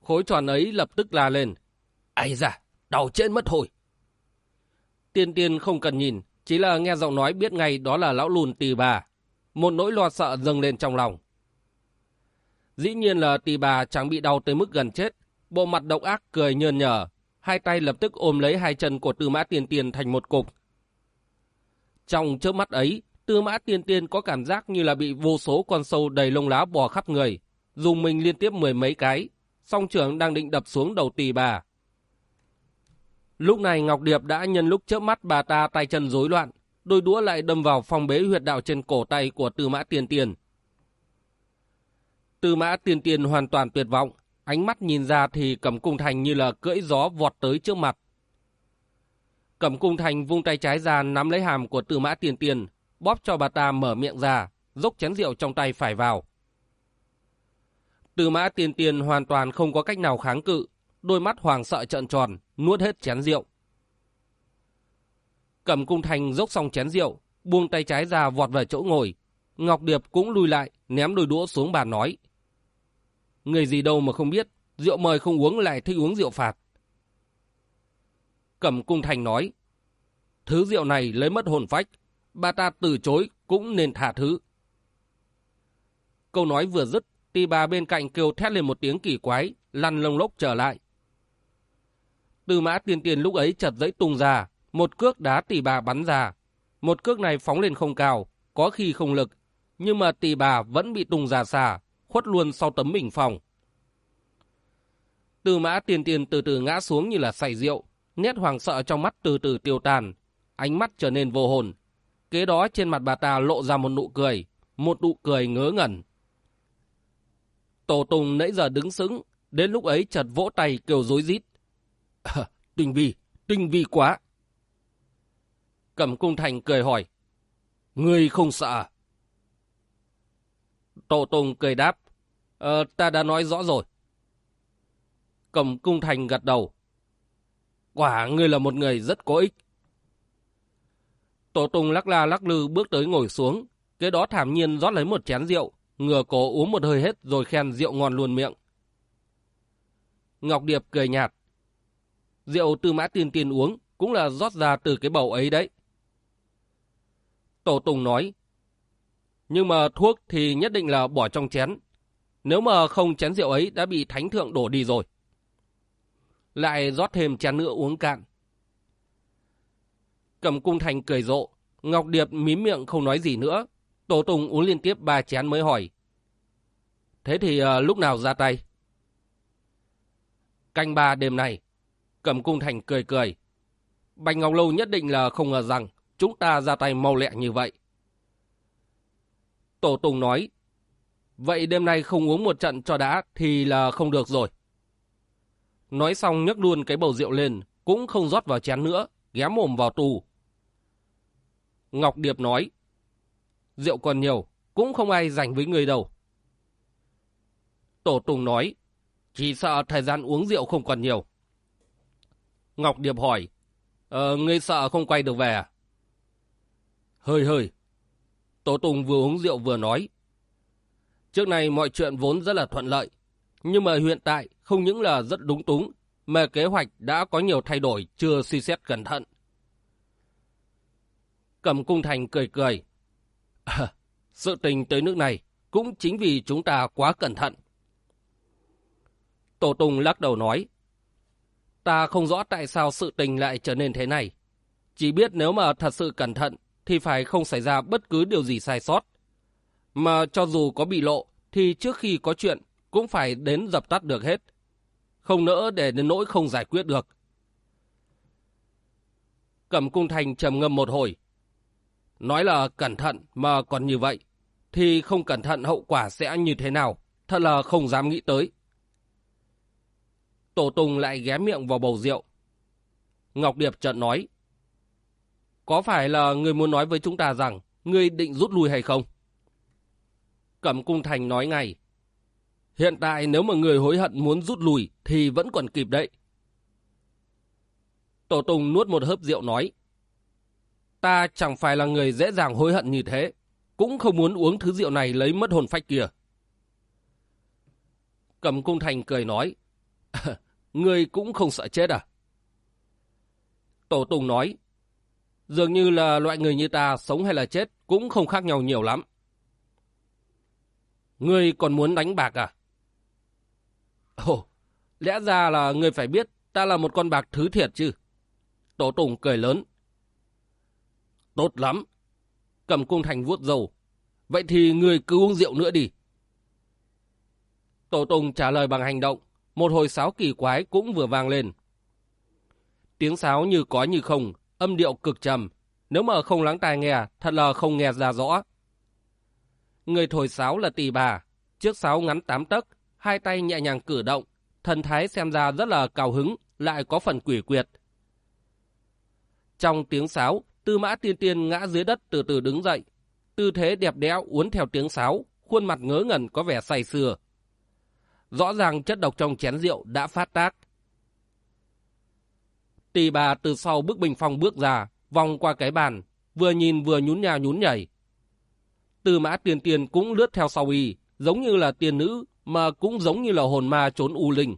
Khối tròn ấy lập tức la lên. Ây da, đau chết mất thôi. Tiên tiên không cần nhìn, chỉ là nghe giọng nói biết ngay đó là lão lùn tì bà. Một nỗi lo sợ dâng lên trong lòng. Dĩ nhiên là tì bà chẳng bị đau tới mức gần chết. Bộ mặt độc ác cười nhơn nhở. Hai tay lập tức ôm lấy hai chân của tư mã tiên tiên thành một cục. Trong trước mắt ấy, tư mã tiên tiên có cảm giác như là bị vô số con sâu đầy lông lá bò khắp người. Dùng mình liên tiếp mười mấy cái. Song trưởng đang định đập xuống đầu tì bà. Lúc này Ngọc Điệp đã nhân lúc chớp mắt bà ta tay chân rối loạn, đôi đũa lại đâm vào phong bế huyệt đạo trên cổ tay của Tư Mã Tiên Tiên. Tư Mã Tiên Tiên hoàn toàn tuyệt vọng, ánh mắt nhìn ra thì Cẩm Cung Thành như là cưỡi gió vọt tới trước mặt. Cẩm Cung Thành vung tay trái ra nắm lấy hàm của Tư Mã Tiên Tiên, bóp cho bà ta mở miệng ra, dốc chén rượu trong tay phải vào. tư mã tiên tiên hoàn toàn không có cách nào kháng cự, đôi mắt hoàng sợ trợn tròn, nuốt hết chén rượu. Cầm cung thành dốc xong chén rượu, buông tay trái ra vọt về chỗ ngồi. Ngọc Điệp cũng lùi lại, ném đôi đũa xuống bàn nói. Người gì đâu mà không biết, rượu mời không uống lại thích uống rượu phạt. Cẩm cung thành nói, thứ rượu này lấy mất hồn phách, bà ta từ chối cũng nên thả thứ. Câu nói vừa dứt, tì bà bên cạnh kêu thét lên một tiếng kỳ quái, lăn lông lốc trở lại. Tư mã tiên tiền lúc ấy chật dẫy tung ra, một cước đá tỷ bà bắn ra. Một cước này phóng lên không cao, có khi không lực, nhưng mà tỷ bà vẫn bị tung ra xa, khuất luôn sau tấm bình phòng. Tư mã tiền tiền từ từ ngã xuống như là say rượu, nét hoàng sợ trong mắt từ từ tiêu tan, ánh mắt trở nên vô hồn. Kế đó trên mặt bà ta lộ ra một nụ cười, một nụ cười ngớ ngẩn. Tổ Tùng nãy giờ đứng sững, đến lúc ấy chợt vỗ tay kêu rối rít. À, tinh vi, tinh vi quá. Cẩm cung thành cười hỏi. Ngươi không sợ à? Tổ Tùng cười đáp. Ờ, ta đã nói rõ rồi. Cẩm cung thành gật đầu. Quả ngươi là một người rất có ích. Tổ Tùng lắc la lắc lư bước tới ngồi xuống. Kế đó thảm nhiên rót lấy một chén rượu. Ngừa cổ uống một hơi hết rồi khen rượu ngon luôn miệng. Ngọc Điệp cười nhạt. Rượu tư mã tiên tiên uống cũng là rót ra từ cái bầu ấy đấy. Tổ Tùng nói, nhưng mà thuốc thì nhất định là bỏ trong chén. Nếu mà không chén rượu ấy đã bị thánh thượng đổ đi rồi. Lại rót thêm chén nữa uống cạn. Cầm cung thành cười rộ, Ngọc Điệp mím miệng không nói gì nữa. Tổ Tùng uống liên tiếp ba chén mới hỏi. Thế thì uh, lúc nào ra tay? Canh ba đêm này, Cầm cung thành cười cười. Bạch Ngọc Lâu nhất định là không ngờ rằng chúng ta ra tay mau lẹ như vậy. Tổ Tùng nói, vậy đêm nay không uống một trận cho đã thì là không được rồi. Nói xong nhấc luôn cái bầu rượu lên, cũng không rót vào chén nữa, ghé mồm vào tù. Ngọc Điệp nói, rượu còn nhiều, cũng không ai dành với người đâu. Tổ Tùng nói, chỉ sợ thời gian uống rượu không còn nhiều. Ngọc Điệp hỏi, ờ, ngươi sợ không quay được về à? Hơi hơi. Tổ Tùng vừa uống rượu vừa nói. Trước này mọi chuyện vốn rất là thuận lợi. Nhưng mà hiện tại không những là rất đúng túng, mà kế hoạch đã có nhiều thay đổi chưa suy xét cẩn thận. Cầm cung thành cười cười. À, sự tình tới nước này cũng chính vì chúng ta quá cẩn thận. Tổ Tùng lắc đầu nói. Ta không rõ tại sao sự tình lại trở nên thế này. Chỉ biết nếu mà thật sự cẩn thận thì phải không xảy ra bất cứ điều gì sai sót. Mà cho dù có bị lộ, thì trước khi có chuyện cũng phải đến dập tắt được hết. Không nỡ để đến nỗi không giải quyết được. Cẩm cung thành trầm ngâm một hồi. Nói là cẩn thận mà còn như vậy, thì không cẩn thận hậu quả sẽ như thế nào, thật là không dám nghĩ tới. Tổ Tùng lại ghé miệng vào bầu rượu. Ngọc Điệp chợt nói. Có phải là người muốn nói với chúng ta rằng người định rút lui hay không? Cẩm Cung Thành nói ngay. Hiện tại nếu mà người hối hận muốn rút lui thì vẫn còn kịp đấy. Tổ Tùng nuốt một hớp rượu nói. Ta chẳng phải là người dễ dàng hối hận như thế. Cũng không muốn uống thứ rượu này lấy mất hồn phách kia. Cẩm Cung Thành cười nói. Người cũng không sợ chết à? Tổ Tùng nói. Dường như là loại người như ta sống hay là chết cũng không khác nhau nhiều lắm. Ngươi còn muốn đánh bạc à? Ồ, lẽ ra là ngươi phải biết ta là một con bạc thứ thiệt chứ. Tổ Tùng cười lớn. Tốt lắm. Cầm cung thành vuốt dầu. Vậy thì ngươi cứ uống rượu nữa đi. Tổ Tùng trả lời bằng hành động. Một hồi sáo kỳ quái cũng vừa vang lên. Tiếng sáo như có như không, âm điệu cực trầm. Nếu mà không lắng tai nghe, thật là không nghe ra rõ. Người thổi sáo là tỷ bà, chiếc sáo ngắn tám tấc, hai tay nhẹ nhàng cử động, thần thái xem ra rất là cao hứng, lại có phần quỷ quyệt. Trong tiếng sáo, Tư mã tiên tiên ngã dưới đất từ từ đứng dậy. Tư thế đẹp đẽ uốn theo tiếng sáo, khuôn mặt ngớ ngẩn có vẻ say sưa. Rõ ràng chất độc trong chén rượu đã phát tác. Tỳ bà từ sau bức bình phong bước ra, vòng qua cái bàn, vừa nhìn vừa nhún nhà nhún nhảy. Từ mã tiền tiền cũng lướt theo sau y, giống như là tiền nữ, mà cũng giống như là hồn ma trốn u linh.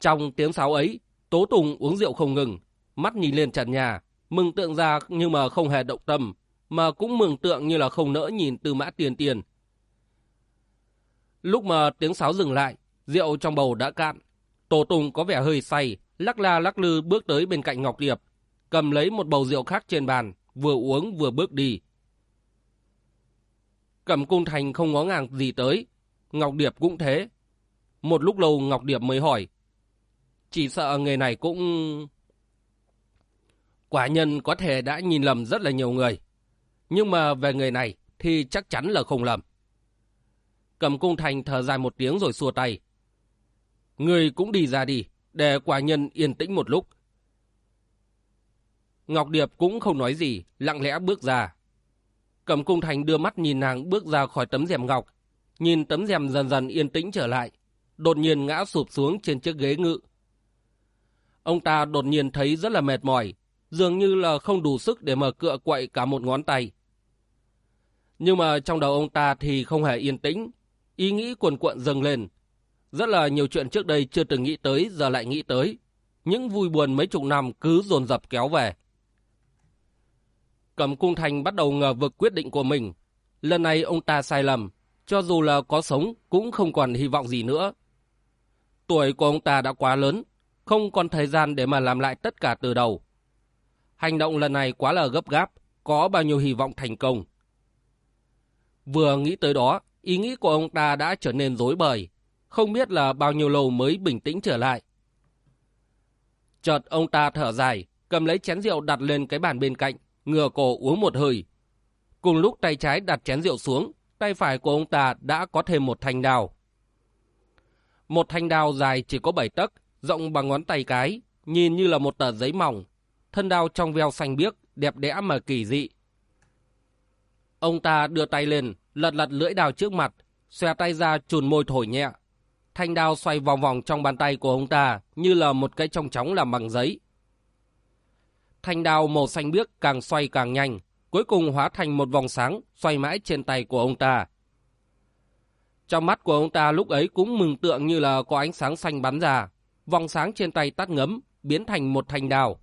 Trong tiếng sáo ấy, Tố Tùng uống rượu không ngừng, mắt nhìn lên trần nhà, mừng tượng ra nhưng mà không hề động tâm, mà cũng mừng tượng như là không nỡ nhìn từ Mã tiền tiền. Lúc mà tiếng sáo dừng lại, rượu trong bầu đã cạn. Tổ Tùng có vẻ hơi say, lắc la lắc lư bước tới bên cạnh Ngọc Điệp, cầm lấy một bầu rượu khác trên bàn, vừa uống vừa bước đi. Cẩm Cung Thành không ngó ngàng gì tới, Ngọc Điệp cũng thế. Một lúc lâu Ngọc Điệp mới hỏi, chỉ sợ người này cũng... Quả nhân có thể đã nhìn lầm rất là nhiều người. Nhưng mà về người này thì chắc chắn là không lầm. Cầm cung thành thở dài một tiếng rồi xua tay. Người cũng đi ra đi, để quả nhân yên tĩnh một lúc. Ngọc Điệp cũng không nói gì, lặng lẽ bước ra. Cầm cung thành đưa mắt nhìn nàng bước ra khỏi tấm rèm ngọc, nhìn tấm rèm dần dần yên tĩnh trở lại, đột nhiên ngã sụp xuống trên chiếc ghế ngự. Ông ta đột nhiên thấy rất là mệt mỏi, dường như là không đủ sức để mở cựa quậy cả một ngón tay. Nhưng mà trong đầu ông ta thì không hề yên tĩnh, ý nghĩ cuồn cuộn dâng lên. Rất là nhiều chuyện trước đây chưa từng nghĩ tới giờ lại nghĩ tới. Những vui buồn mấy chục năm cứ dồn dập kéo về. Cẩm Cung Thành bắt đầu ngờ vực quyết định của mình. Lần này ông ta sai lầm, cho dù là có sống cũng không còn hy vọng gì nữa. Tuổi của ông ta đã quá lớn, không còn thời gian để mà làm lại tất cả từ đầu. Hành động lần này quá là gấp gáp, có bao nhiêu hy vọng thành công. Vừa nghĩ tới đó, ý nghĩ của ông ta đã trở nên rối bời, không biết là bao nhiêu lâu mới bình tĩnh trở lại. Chợt ông ta thở dài, cầm lấy chén rượu đặt lên cái bàn bên cạnh, ngửa cổ uống một hơi. Cùng lúc tay trái đặt chén rượu xuống, tay phải của ông ta đã có thêm một thanh đào. Một thanh đào dài chỉ có bảy tấc, rộng bằng ngón tay cái, nhìn như là một tờ giấy mỏng. Thân đào trong veo xanh biếc, đẹp đẽ mà kỳ dị. Ông ta đưa tay lên, lật lật lưỡi đào trước mặt, xòe tay ra chùn môi thổi nhẹ. Thanh đao xoay vòng vòng trong bàn tay của ông ta như là một cái trong chóng làm bằng giấy. Thanh đao màu xanh biếc càng xoay càng nhanh, cuối cùng hóa thành một vòng sáng xoay mãi trên tay của ông ta. Trong mắt của ông ta lúc ấy cũng mừng tượng như là có ánh sáng xanh bắn ra, vòng sáng trên tay tắt ngấm, biến thành một thanh đao.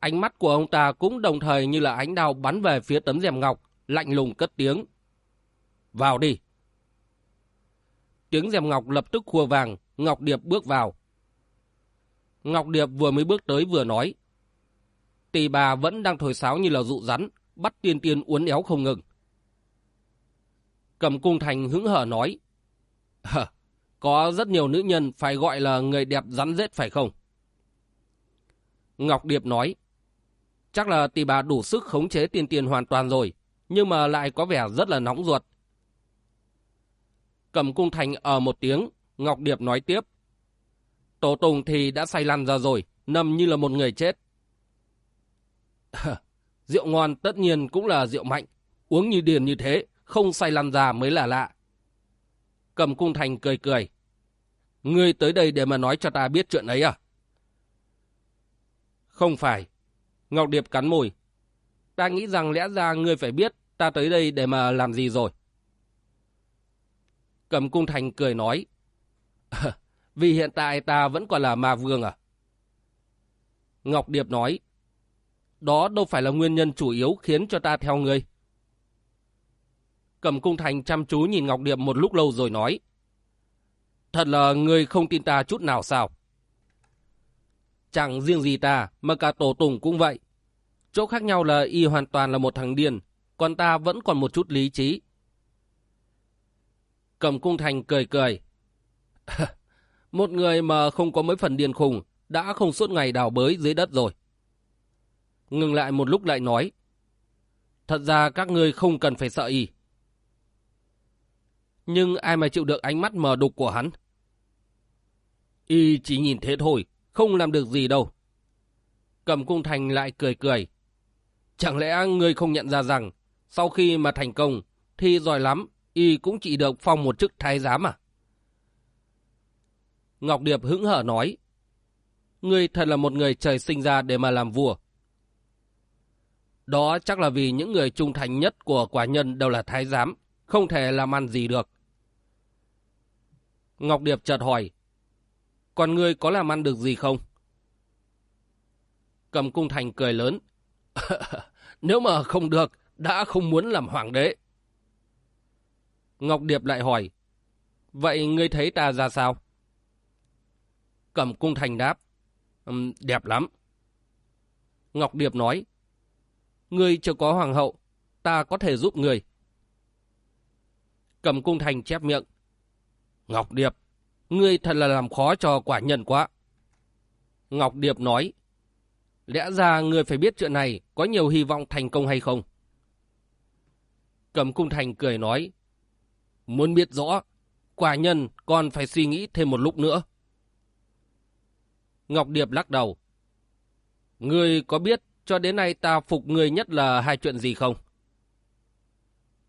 Ánh mắt của ông ta cũng đồng thời như là ánh đao bắn về phía tấm rèm ngọc, lạnh lùng cất tiếng. Vào đi. Tiếng dèm ngọc lập tức khua vàng, Ngọc Điệp bước vào. Ngọc Điệp vừa mới bước tới vừa nói. Tỷ bà vẫn đang thổi sáo như là dụ rắn, bắt tiên tiên uốn éo không ngừng. Cầm cung thành hứng hở nói. Có rất nhiều nữ nhân phải gọi là người đẹp rắn rết phải không? Ngọc Điệp nói. Chắc là tỷ bà đủ sức khống chế tiên tiền hoàn toàn rồi, nhưng mà lại có vẻ rất là nóng ruột. Cầm cung thành ở một tiếng, Ngọc Điệp nói tiếp. Tổ Tùng thì đã say lăn ra rồi, nằm như là một người chết. rượu ngon tất nhiên cũng là rượu mạnh, uống như điền như thế, không say lăn ra mới là lạ. Cầm cung thành cười cười. Ngươi tới đây để mà nói cho ta biết chuyện ấy à? Không phải. Ngọc Điệp cắn môi. Ta nghĩ rằng lẽ ra ngươi phải biết ta tới đây để mà làm gì rồi. Cầm cung thành cười nói. Vì hiện tại ta vẫn còn là ma vương à? Ngọc Điệp nói. Đó đâu phải là nguyên nhân chủ yếu khiến cho ta theo ngươi. Cầm cung thành chăm chú nhìn Ngọc Điệp một lúc lâu rồi nói. Thật là người không tin ta chút nào sao? Chẳng riêng gì ta, mà cả tổ tùng cũng vậy. Chỗ khác nhau là y hoàn toàn là một thằng điên, còn ta vẫn còn một chút lý trí. Cầm cung thành cười cười. một người mà không có mấy phần điên khùng, đã không suốt ngày đào bới dưới đất rồi. Ngừng lại một lúc lại nói. Thật ra các ngươi không cần phải sợ y. Nhưng ai mà chịu được ánh mắt mờ đục của hắn? Y chỉ nhìn thế thôi, không làm được gì đâu. Cầm cung thành lại cười cười. Chẳng lẽ ngươi không nhận ra rằng, sau khi mà thành công, thì giỏi lắm, y cũng chỉ được phong một chức thái giám à? Ngọc Điệp hững hở nói, Ngươi thật là một người trời sinh ra để mà làm vua. Đó chắc là vì những người trung thành nhất của quả nhân đều là thái giám, không thể làm ăn gì được. Ngọc Điệp chợt hỏi, còn ngươi có làm ăn được gì không? Cầm cung thành cười lớn. Nếu mà không được, đã không muốn làm hoàng đế. Ngọc Điệp lại hỏi, vậy ngươi thấy ta ra sao? Cầm cung thành đáp, um, đẹp lắm. Ngọc Điệp nói, ngươi chưa có hoàng hậu, ta có thể giúp ngươi. Cầm cung thành chép miệng, Ngọc Điệp, ngươi thật là làm khó cho quả nhân quá. Ngọc Điệp nói, lẽ ra người phải biết chuyện này có nhiều hy vọng thành công hay không? Cầm cung thành cười nói, muốn biết rõ, quả nhân còn phải suy nghĩ thêm một lúc nữa. Ngọc Điệp lắc đầu. Ngươi có biết cho đến nay ta phục ngươi nhất là hai chuyện gì không?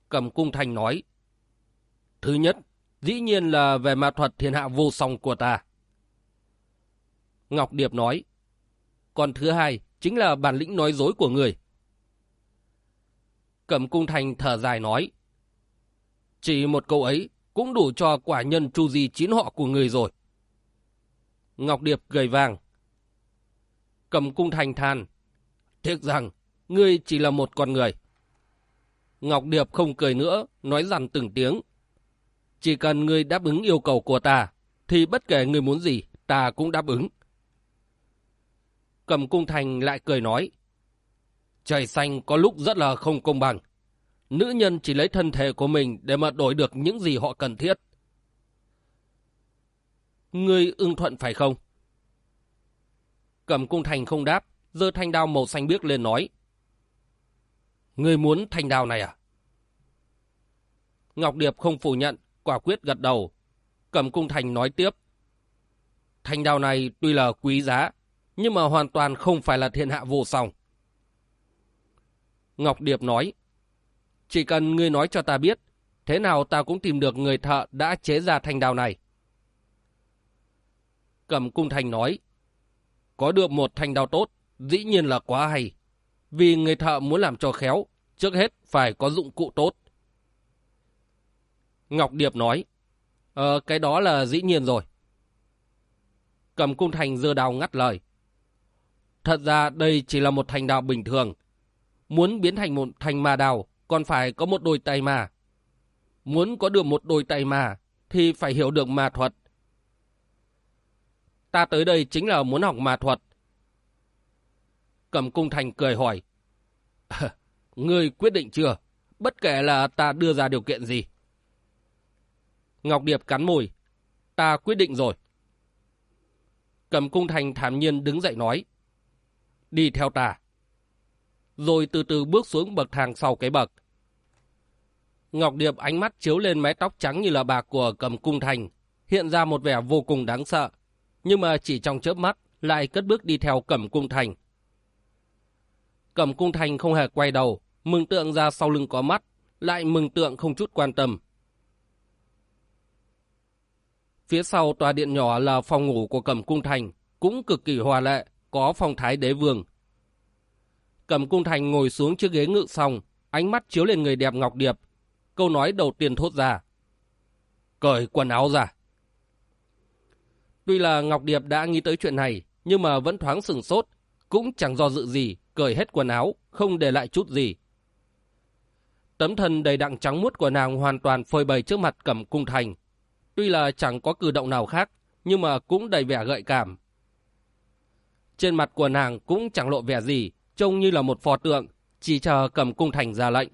Cầm cung thành nói. Thứ nhất, dĩ nhiên là về ma thuật thiên hạ vô song của ta. Ngọc Điệp nói. Còn thứ hai, chính là bản lĩnh nói dối của người. Cẩm cung thành thở dài nói. Chỉ một câu ấy cũng đủ cho quả nhân chu di chín họ của người rồi. Ngọc Điệp gầy vàng. Cầm cung thành than. Tiếc rằng, ngươi chỉ là một con người. Ngọc Điệp không cười nữa, nói rằng từng tiếng. Chỉ cần ngươi đáp ứng yêu cầu của ta, thì bất kể ngươi muốn gì, ta cũng đáp ứng. Cầm cung thành lại cười nói. Trời xanh có lúc rất là không công bằng. Nữ nhân chỉ lấy thân thể của mình để mà đổi được những gì họ cần thiết. Ngươi ưng thuận phải không? Cầm cung thành không đáp, giơ thanh đao màu xanh biếc lên nói. Ngươi muốn thanh đao này à? Ngọc Điệp không phủ nhận, quả quyết gật đầu. Cầm cung thành nói tiếp. Thanh đao này tuy là quý giá, nhưng mà hoàn toàn không phải là thiên hạ vô song. Ngọc Điệp nói, chỉ cần ngươi nói cho ta biết, thế nào ta cũng tìm được người thợ đã chế ra thanh đao này. Cầm cung thành nói, có được một thanh đao tốt, dĩ nhiên là quá hay. Vì người thợ muốn làm cho khéo, trước hết phải có dụng cụ tốt. Ngọc Điệp nói, Ờ, cái đó là dĩ nhiên rồi. Cầm cung thành dơ đào ngắt lời. Thật ra đây chỉ là một thành đạo bình thường. Muốn biến thành một thành ma đào, còn phải có một đôi tay ma. Muốn có được một đôi tay ma, thì phải hiểu được ma thuật. Ta tới đây chính là muốn học ma thuật. Cầm cung thành cười hỏi. Ngươi quyết định chưa? Bất kể là ta đưa ra điều kiện gì. Ngọc Điệp cắn môi. Ta quyết định rồi. Cầm cung thành thản nhiên đứng dậy nói. Đi theo ta. Rồi từ từ bước xuống bậc thang sau cái bậc. Ngọc Điệp ánh mắt chiếu lên mái tóc trắng như là bạc của cầm cung thành, hiện ra một vẻ vô cùng đáng sợ. Nhưng mà chỉ trong chớp mắt, lại cất bước đi theo cẩm cung thành. Cẩm cung thành không hề quay đầu, mừng tượng ra sau lưng có mắt, lại mừng tượng không chút quan tâm. Phía sau tòa điện nhỏ là phòng ngủ của Cẩm Cung Thành, cũng cực kỳ hòa lệ, có phong thái đế vương. Cẩm Cung Thành ngồi xuống chiếc ghế ngự xong, ánh mắt chiếu lên người đẹp Ngọc Điệp. Câu nói đầu tiên thốt ra. Cởi quần áo ra. Tuy là Ngọc Điệp đã nghĩ tới chuyện này, nhưng mà vẫn thoáng sừng sốt, cũng chẳng do dự gì, cởi hết quần áo, không để lại chút gì. Tấm thân đầy đặn trắng muốt của nàng hoàn toàn phơi bày trước mặt Cẩm Cung Thành, Tuy là chẳng có cử động nào khác, nhưng mà cũng đầy vẻ gợi cảm. Trên mặt của nàng cũng chẳng lộ vẻ gì, trông như là một phò tượng, chỉ chờ cầm cung thành ra lệnh.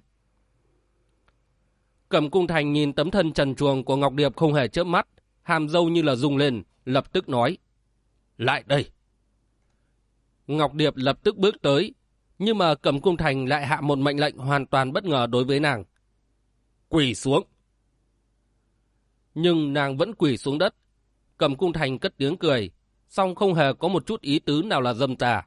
Cầm cung thành nhìn tấm thân trần chuồng của Ngọc Điệp không hề chớp mắt, hàm dâu như là rung lên, lập tức nói. Lại đây! Ngọc Điệp lập tức bước tới, nhưng mà cầm cung thành lại hạ một mệnh lệnh hoàn toàn bất ngờ đối với nàng. Quỳ xuống! nhưng nàng vẫn quỳ xuống đất. Cầm cung thành cất tiếng cười, song không hề có một chút ý tứ nào là dâm tà.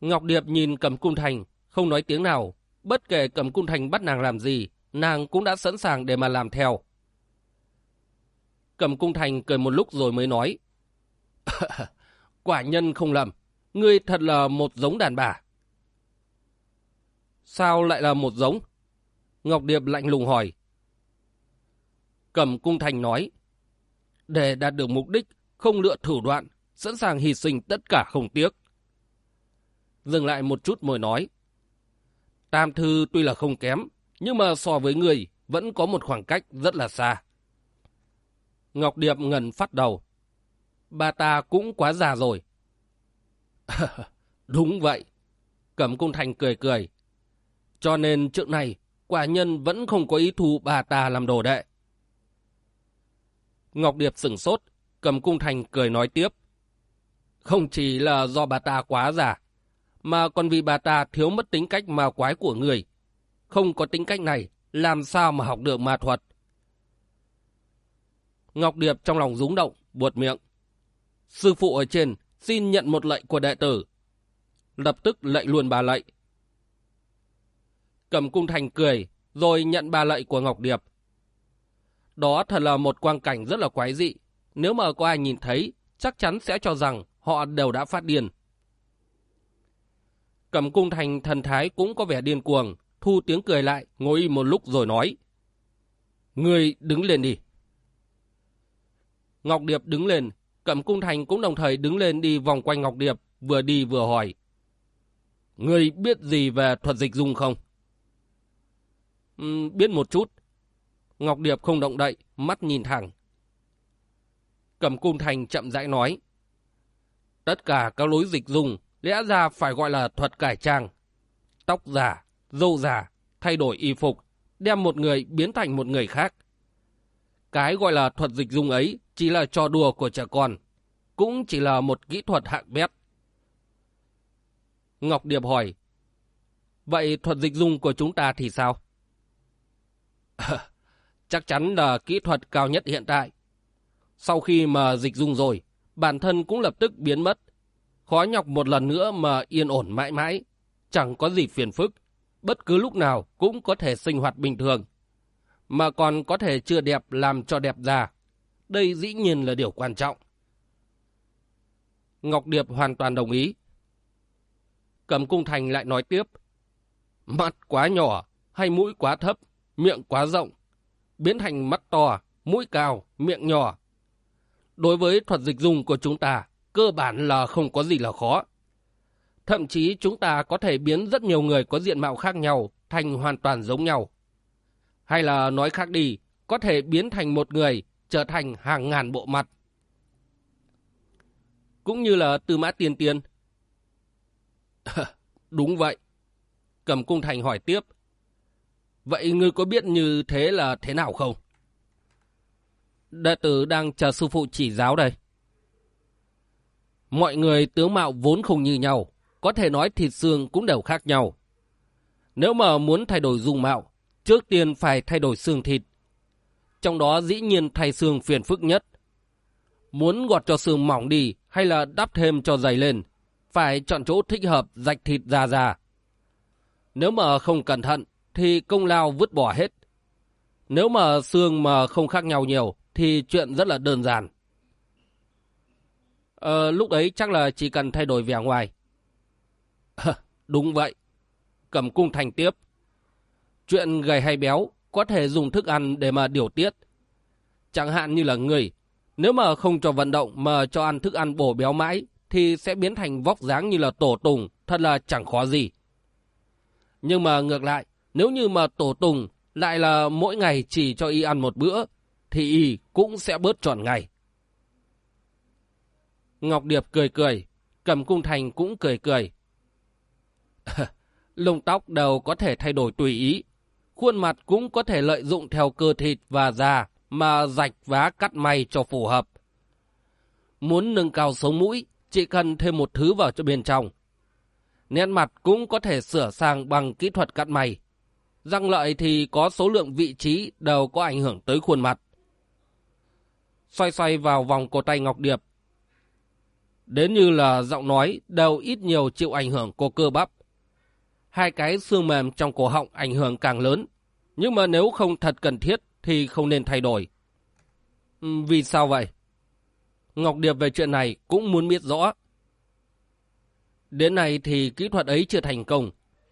Ngọc Điệp nhìn cầm cung thành, không nói tiếng nào. Bất kể cầm cung thành bắt nàng làm gì, nàng cũng đã sẵn sàng để mà làm theo. Cầm cung thành cười một lúc rồi mới nói. Quả nhân không lầm, ngươi thật là một giống đàn bà. Sao lại là một giống? Ngọc Điệp lạnh lùng hỏi. Cầm cung thành nói. Để đạt được mục đích, không lựa thủ đoạn, sẵn sàng hy sinh tất cả không tiếc. Dừng lại một chút mới nói. Tam thư tuy là không kém, nhưng mà so với người vẫn có một khoảng cách rất là xa. Ngọc Điệp ngần phát đầu. Bà ta cũng quá già rồi. Đúng vậy. Cẩm Cung Thành cười cười. Cho nên trước này, quả nhân vẫn không có ý thù bà ta làm đồ đệ. Ngọc Điệp sửng sốt, cầm Cung Thành cười nói tiếp. Không chỉ là do bà ta quá già, mà còn vì bà ta thiếu mất tính cách ma quái của người. Không có tính cách này, làm sao mà học được ma thuật? Ngọc Điệp trong lòng rúng động, buột miệng. Sư phụ ở trên, xin nhận một lệnh của đệ tử. Lập tức lệnh luôn bà lệnh. Cầm cung thành cười, rồi nhận bà lệnh của Ngọc Điệp. Đó thật là một quang cảnh rất là quái dị. Nếu mà có ai nhìn thấy, chắc chắn sẽ cho rằng họ đều đã phát điên. Cầm cung thành thần thái cũng có vẻ điên cuồng, thu tiếng cười lại, ngồi im một lúc rồi nói. Người đứng lên đi. Ngọc Điệp đứng lên, Cẩm Cung Thành cũng đồng thời đứng lên đi vòng quanh Ngọc Điệp, vừa đi vừa hỏi. Người biết gì về thuật dịch dung không? Ừ, biết một chút. Ngọc Điệp không động đậy, mắt nhìn thẳng. Cẩm Cung Thành chậm rãi nói. Tất cả các lối dịch dùng lẽ ra phải gọi là thuật cải trang. Tóc giả, dâu giả, thay đổi y phục, đem một người biến thành một người khác. Cái gọi là thuật dịch dung ấy chỉ là trò đùa của trẻ con, cũng chỉ là một kỹ thuật hạng bét. Ngọc Điệp hỏi, vậy thuật dịch dung của chúng ta thì sao? chắc chắn là kỹ thuật cao nhất hiện tại. Sau khi mà dịch dung rồi, bản thân cũng lập tức biến mất. Khó nhọc một lần nữa mà yên ổn mãi mãi, chẳng có gì phiền phức, bất cứ lúc nào cũng có thể sinh hoạt bình thường. Mà còn có thể chưa đẹp làm cho đẹp già. Đây dĩ nhiên là điều quan trọng. Ngọc Điệp hoàn toàn đồng ý. Cầm cung thành lại nói tiếp. mặt quá nhỏ, hay mũi quá thấp, miệng quá rộng, biến thành mắt to, mũi cao, miệng nhỏ. Đối với thuật dịch dùng của chúng ta, cơ bản là không có gì là khó. Thậm chí chúng ta có thể biến rất nhiều người có diện mạo khác nhau thành hoàn toàn giống nhau. Hay là nói khác đi, có thể biến thành một người trở thành hàng ngàn bộ mặt. Cũng như là tư mã tiên tiên. Đúng vậy. Cầm cung thành hỏi tiếp. Vậy ngươi có biết như thế là thế nào không? Đệ tử đang chờ sư phụ chỉ giáo đây. Mọi người tướng mạo vốn không như nhau, có thể nói thịt xương cũng đều khác nhau. Nếu mà muốn thay đổi dung mạo, trước tiên phải thay đổi xương thịt. Trong đó dĩ nhiên thay xương phiền phức nhất. Muốn gọt cho xương mỏng đi hay là đắp thêm cho dày lên, phải chọn chỗ thích hợp rạch thịt ra ra. Nếu mà không cẩn thận, thì công lao vứt bỏ hết. Nếu mà xương mà không khác nhau nhiều, thì chuyện rất là đơn giản. Ờ, lúc ấy chắc là chỉ cần thay đổi vẻ ngoài. Đúng vậy. Cầm cung thành tiếp. Chuyện gầy hay béo có thể dùng thức ăn để mà điều tiết. Chẳng hạn như là người, nếu mà không cho vận động mà cho ăn thức ăn bổ béo mãi, thì sẽ biến thành vóc dáng như là tổ tùng, thật là chẳng khó gì. Nhưng mà ngược lại, nếu như mà tổ tùng lại là mỗi ngày chỉ cho y ăn một bữa, thì y cũng sẽ bớt trọn ngày. Ngọc Điệp cười cười, cầm cung thành cũng cười cười. Lông tóc đều có thể thay đổi tùy ý, khuôn mặt cũng có thể lợi dụng theo cơ thịt và da mà rạch vá cắt may cho phù hợp. Muốn nâng cao sống mũi, chỉ cần thêm một thứ vào cho bên trong. Nét mặt cũng có thể sửa sang bằng kỹ thuật cắt may. Răng lợi thì có số lượng vị trí đều có ảnh hưởng tới khuôn mặt. Xoay xoay vào vòng cổ tay Ngọc Điệp. đến như là giọng nói đều ít nhiều chịu ảnh hưởng của cơ bắp. Hai cái xương mềm trong cổ họng ảnh hưởng càng lớn, nhưng mà nếu không thật cần thiết thì không nên thay đổi. Vì sao vậy? Ngọc Điệp về chuyện này cũng muốn biết rõ. Đến nay thì kỹ thuật ấy chưa thành công,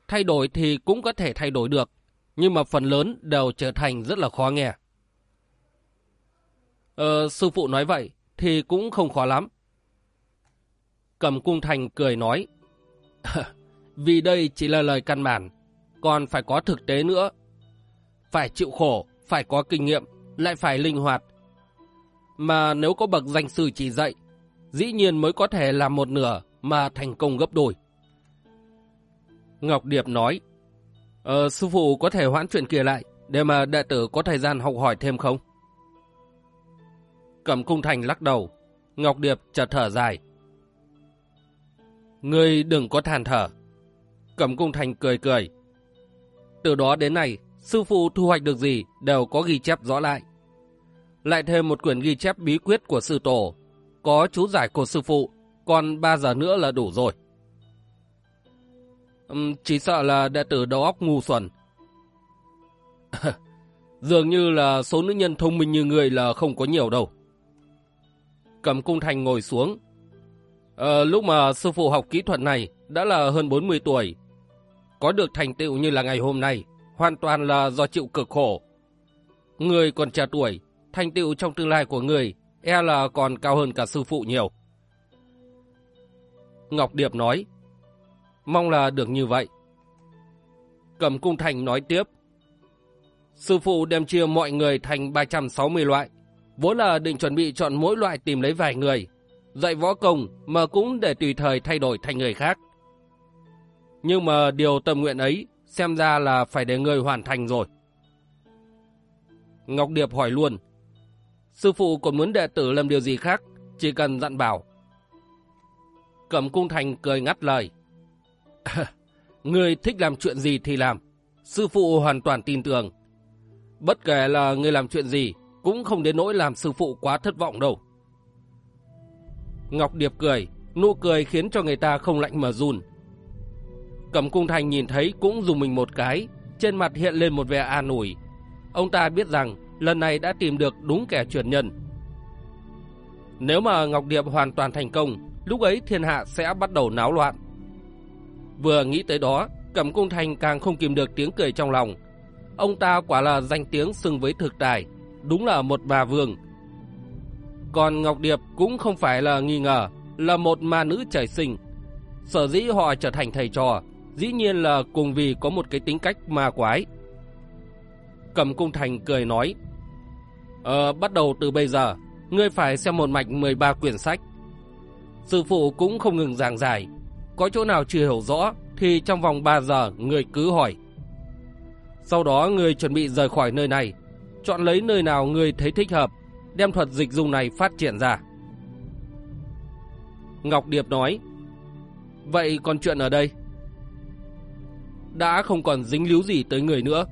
thay đổi thì cũng có thể thay đổi được, nhưng mà phần lớn đều trở thành rất là khó nghe. Ờ, sư phụ nói vậy thì cũng không khó lắm. Cầm cung thành cười nói, vì đây chỉ là lời căn bản, còn phải có thực tế nữa. Phải chịu khổ, phải có kinh nghiệm, lại phải linh hoạt. Mà nếu có bậc danh sư chỉ dạy, dĩ nhiên mới có thể làm một nửa mà thành công gấp đôi. Ngọc Điệp nói, Ờ, sư phụ có thể hoãn chuyện kia lại, để mà đệ tử có thời gian học hỏi thêm không? Cẩm cung thành lắc đầu, Ngọc Điệp chợt thở dài. Ngươi đừng có than thở. Cẩm cung thành cười cười. Từ đó đến nay, sư phụ thu hoạch được gì đều có ghi chép rõ lại. Lại thêm một quyển ghi chép bí quyết của sư tổ, có chú giải của sư phụ, còn 3 giờ nữa là đủ rồi. Chỉ sợ là đệ tử đầu óc ngu xuẩn. Dường như là số nữ nhân thông minh như người là không có nhiều đâu. Cầm cung thành ngồi xuống. À, lúc mà sư phụ học kỹ thuật này đã là hơn 40 tuổi. Có được thành tựu như là ngày hôm nay, hoàn toàn là do chịu cực khổ. Người còn trẻ tuổi, thành tựu trong tương lai của người e là còn cao hơn cả sư phụ nhiều. Ngọc Điệp nói, mong là được như vậy. Cầm Cung Thành nói tiếp, sư phụ đem chia mọi người thành 360 loại, vốn là định chuẩn bị chọn mỗi loại tìm lấy vài người, dạy võ công mà cũng để tùy thời thay đổi thành người khác. Nhưng mà điều tâm nguyện ấy xem ra là phải để người hoàn thành rồi. Ngọc Điệp hỏi luôn, sư phụ còn muốn đệ tử làm điều gì khác, chỉ cần dặn bảo. Cẩm Cung Thành cười ngắt lời. người thích làm chuyện gì thì làm, sư phụ hoàn toàn tin tưởng. Bất kể là người làm chuyện gì, cũng không đến nỗi làm sư phụ quá thất vọng đâu. Ngọc Điệp cười, nụ cười khiến cho người ta không lạnh mà run. Cẩm Cung Thành nhìn thấy cũng dùng mình một cái, trên mặt hiện lên một vẻ an ủi. Ông ta biết rằng lần này đã tìm được đúng kẻ truyền nhân. Nếu mà Ngọc Điệp hoàn toàn thành công, lúc ấy thiên hạ sẽ bắt đầu náo loạn. Vừa nghĩ tới đó, Cẩm Cung Thành càng không kìm được tiếng cười trong lòng. Ông ta quả là danh tiếng xưng với thực tài, đúng là một bà vương. Còn Ngọc Điệp cũng không phải là nghi ngờ, là một ma nữ trời sinh. Sở dĩ họ trở thành thầy trò, dĩ nhiên là cùng vì có một cái tính cách ma quái. Cẩm Cung Thành cười nói, Ờ, bắt đầu từ bây giờ, ngươi phải xem một mạch 13 quyển sách. Sư phụ cũng không ngừng giảng giải, có chỗ nào chưa hiểu rõ thì trong vòng 3 giờ người cứ hỏi. Sau đó người chuẩn bị rời khỏi nơi này, chọn lấy nơi nào người thấy thích hợp, đem thuật dịch dung này phát triển ra. Ngọc Điệp nói, Vậy còn chuyện ở đây? Đã không còn dính líu gì tới người nữa.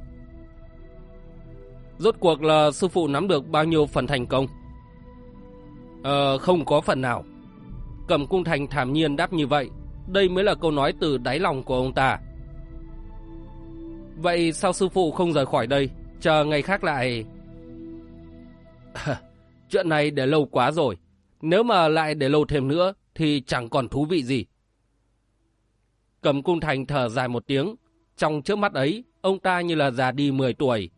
Rốt cuộc là sư phụ nắm được bao nhiêu phần thành công? Ờ, không có phần nào. Cầm cung thành thảm nhiên đáp như vậy. Đây mới là câu nói từ đáy lòng của ông ta. Vậy sao sư phụ không rời khỏi đây? Chờ ngày khác lại... Chuyện này để lâu quá rồi. Nếu mà lại để lâu thêm nữa thì chẳng còn thú vị gì. Cầm cung thành thở dài một tiếng. Trong trước mắt ấy, ông ta như là già đi 10 tuổi.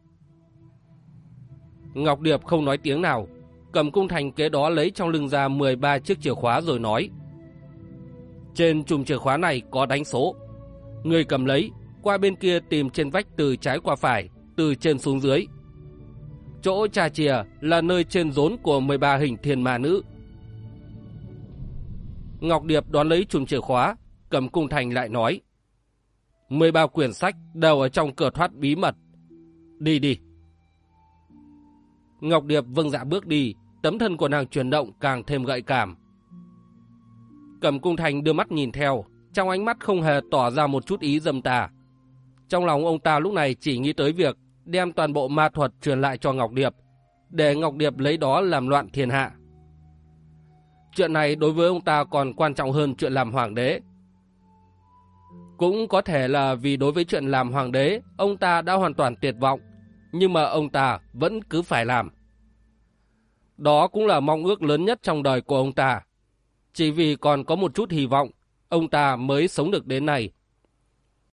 Ngọc Điệp không nói tiếng nào. Cầm cung thành kế đó lấy trong lưng ra 13 chiếc chìa khóa rồi nói. Trên chùm chìa khóa này có đánh số. Người cầm lấy, qua bên kia tìm trên vách từ trái qua phải, từ trên xuống dưới. Chỗ trà chìa là nơi trên rốn của 13 hình thiên ma nữ. Ngọc Điệp đón lấy chùm chìa khóa, cầm cung thành lại nói. 13 quyển sách đều ở trong cửa thoát bí mật. Đi đi. Ngọc Điệp vâng dạ bước đi, tấm thân của nàng chuyển động càng thêm gợi cảm. Cầm cung thành đưa mắt nhìn theo, trong ánh mắt không hề tỏ ra một chút ý dâm tà. Trong lòng ông ta lúc này chỉ nghĩ tới việc đem toàn bộ ma thuật truyền lại cho Ngọc Điệp, để Ngọc Điệp lấy đó làm loạn thiên hạ. Chuyện này đối với ông ta còn quan trọng hơn chuyện làm hoàng đế. Cũng có thể là vì đối với chuyện làm hoàng đế, ông ta đã hoàn toàn tuyệt vọng, nhưng mà ông ta vẫn cứ phải làm. Đó cũng là mong ước lớn nhất trong đời của ông ta. Chỉ vì còn có một chút hy vọng, ông ta mới sống được đến nay.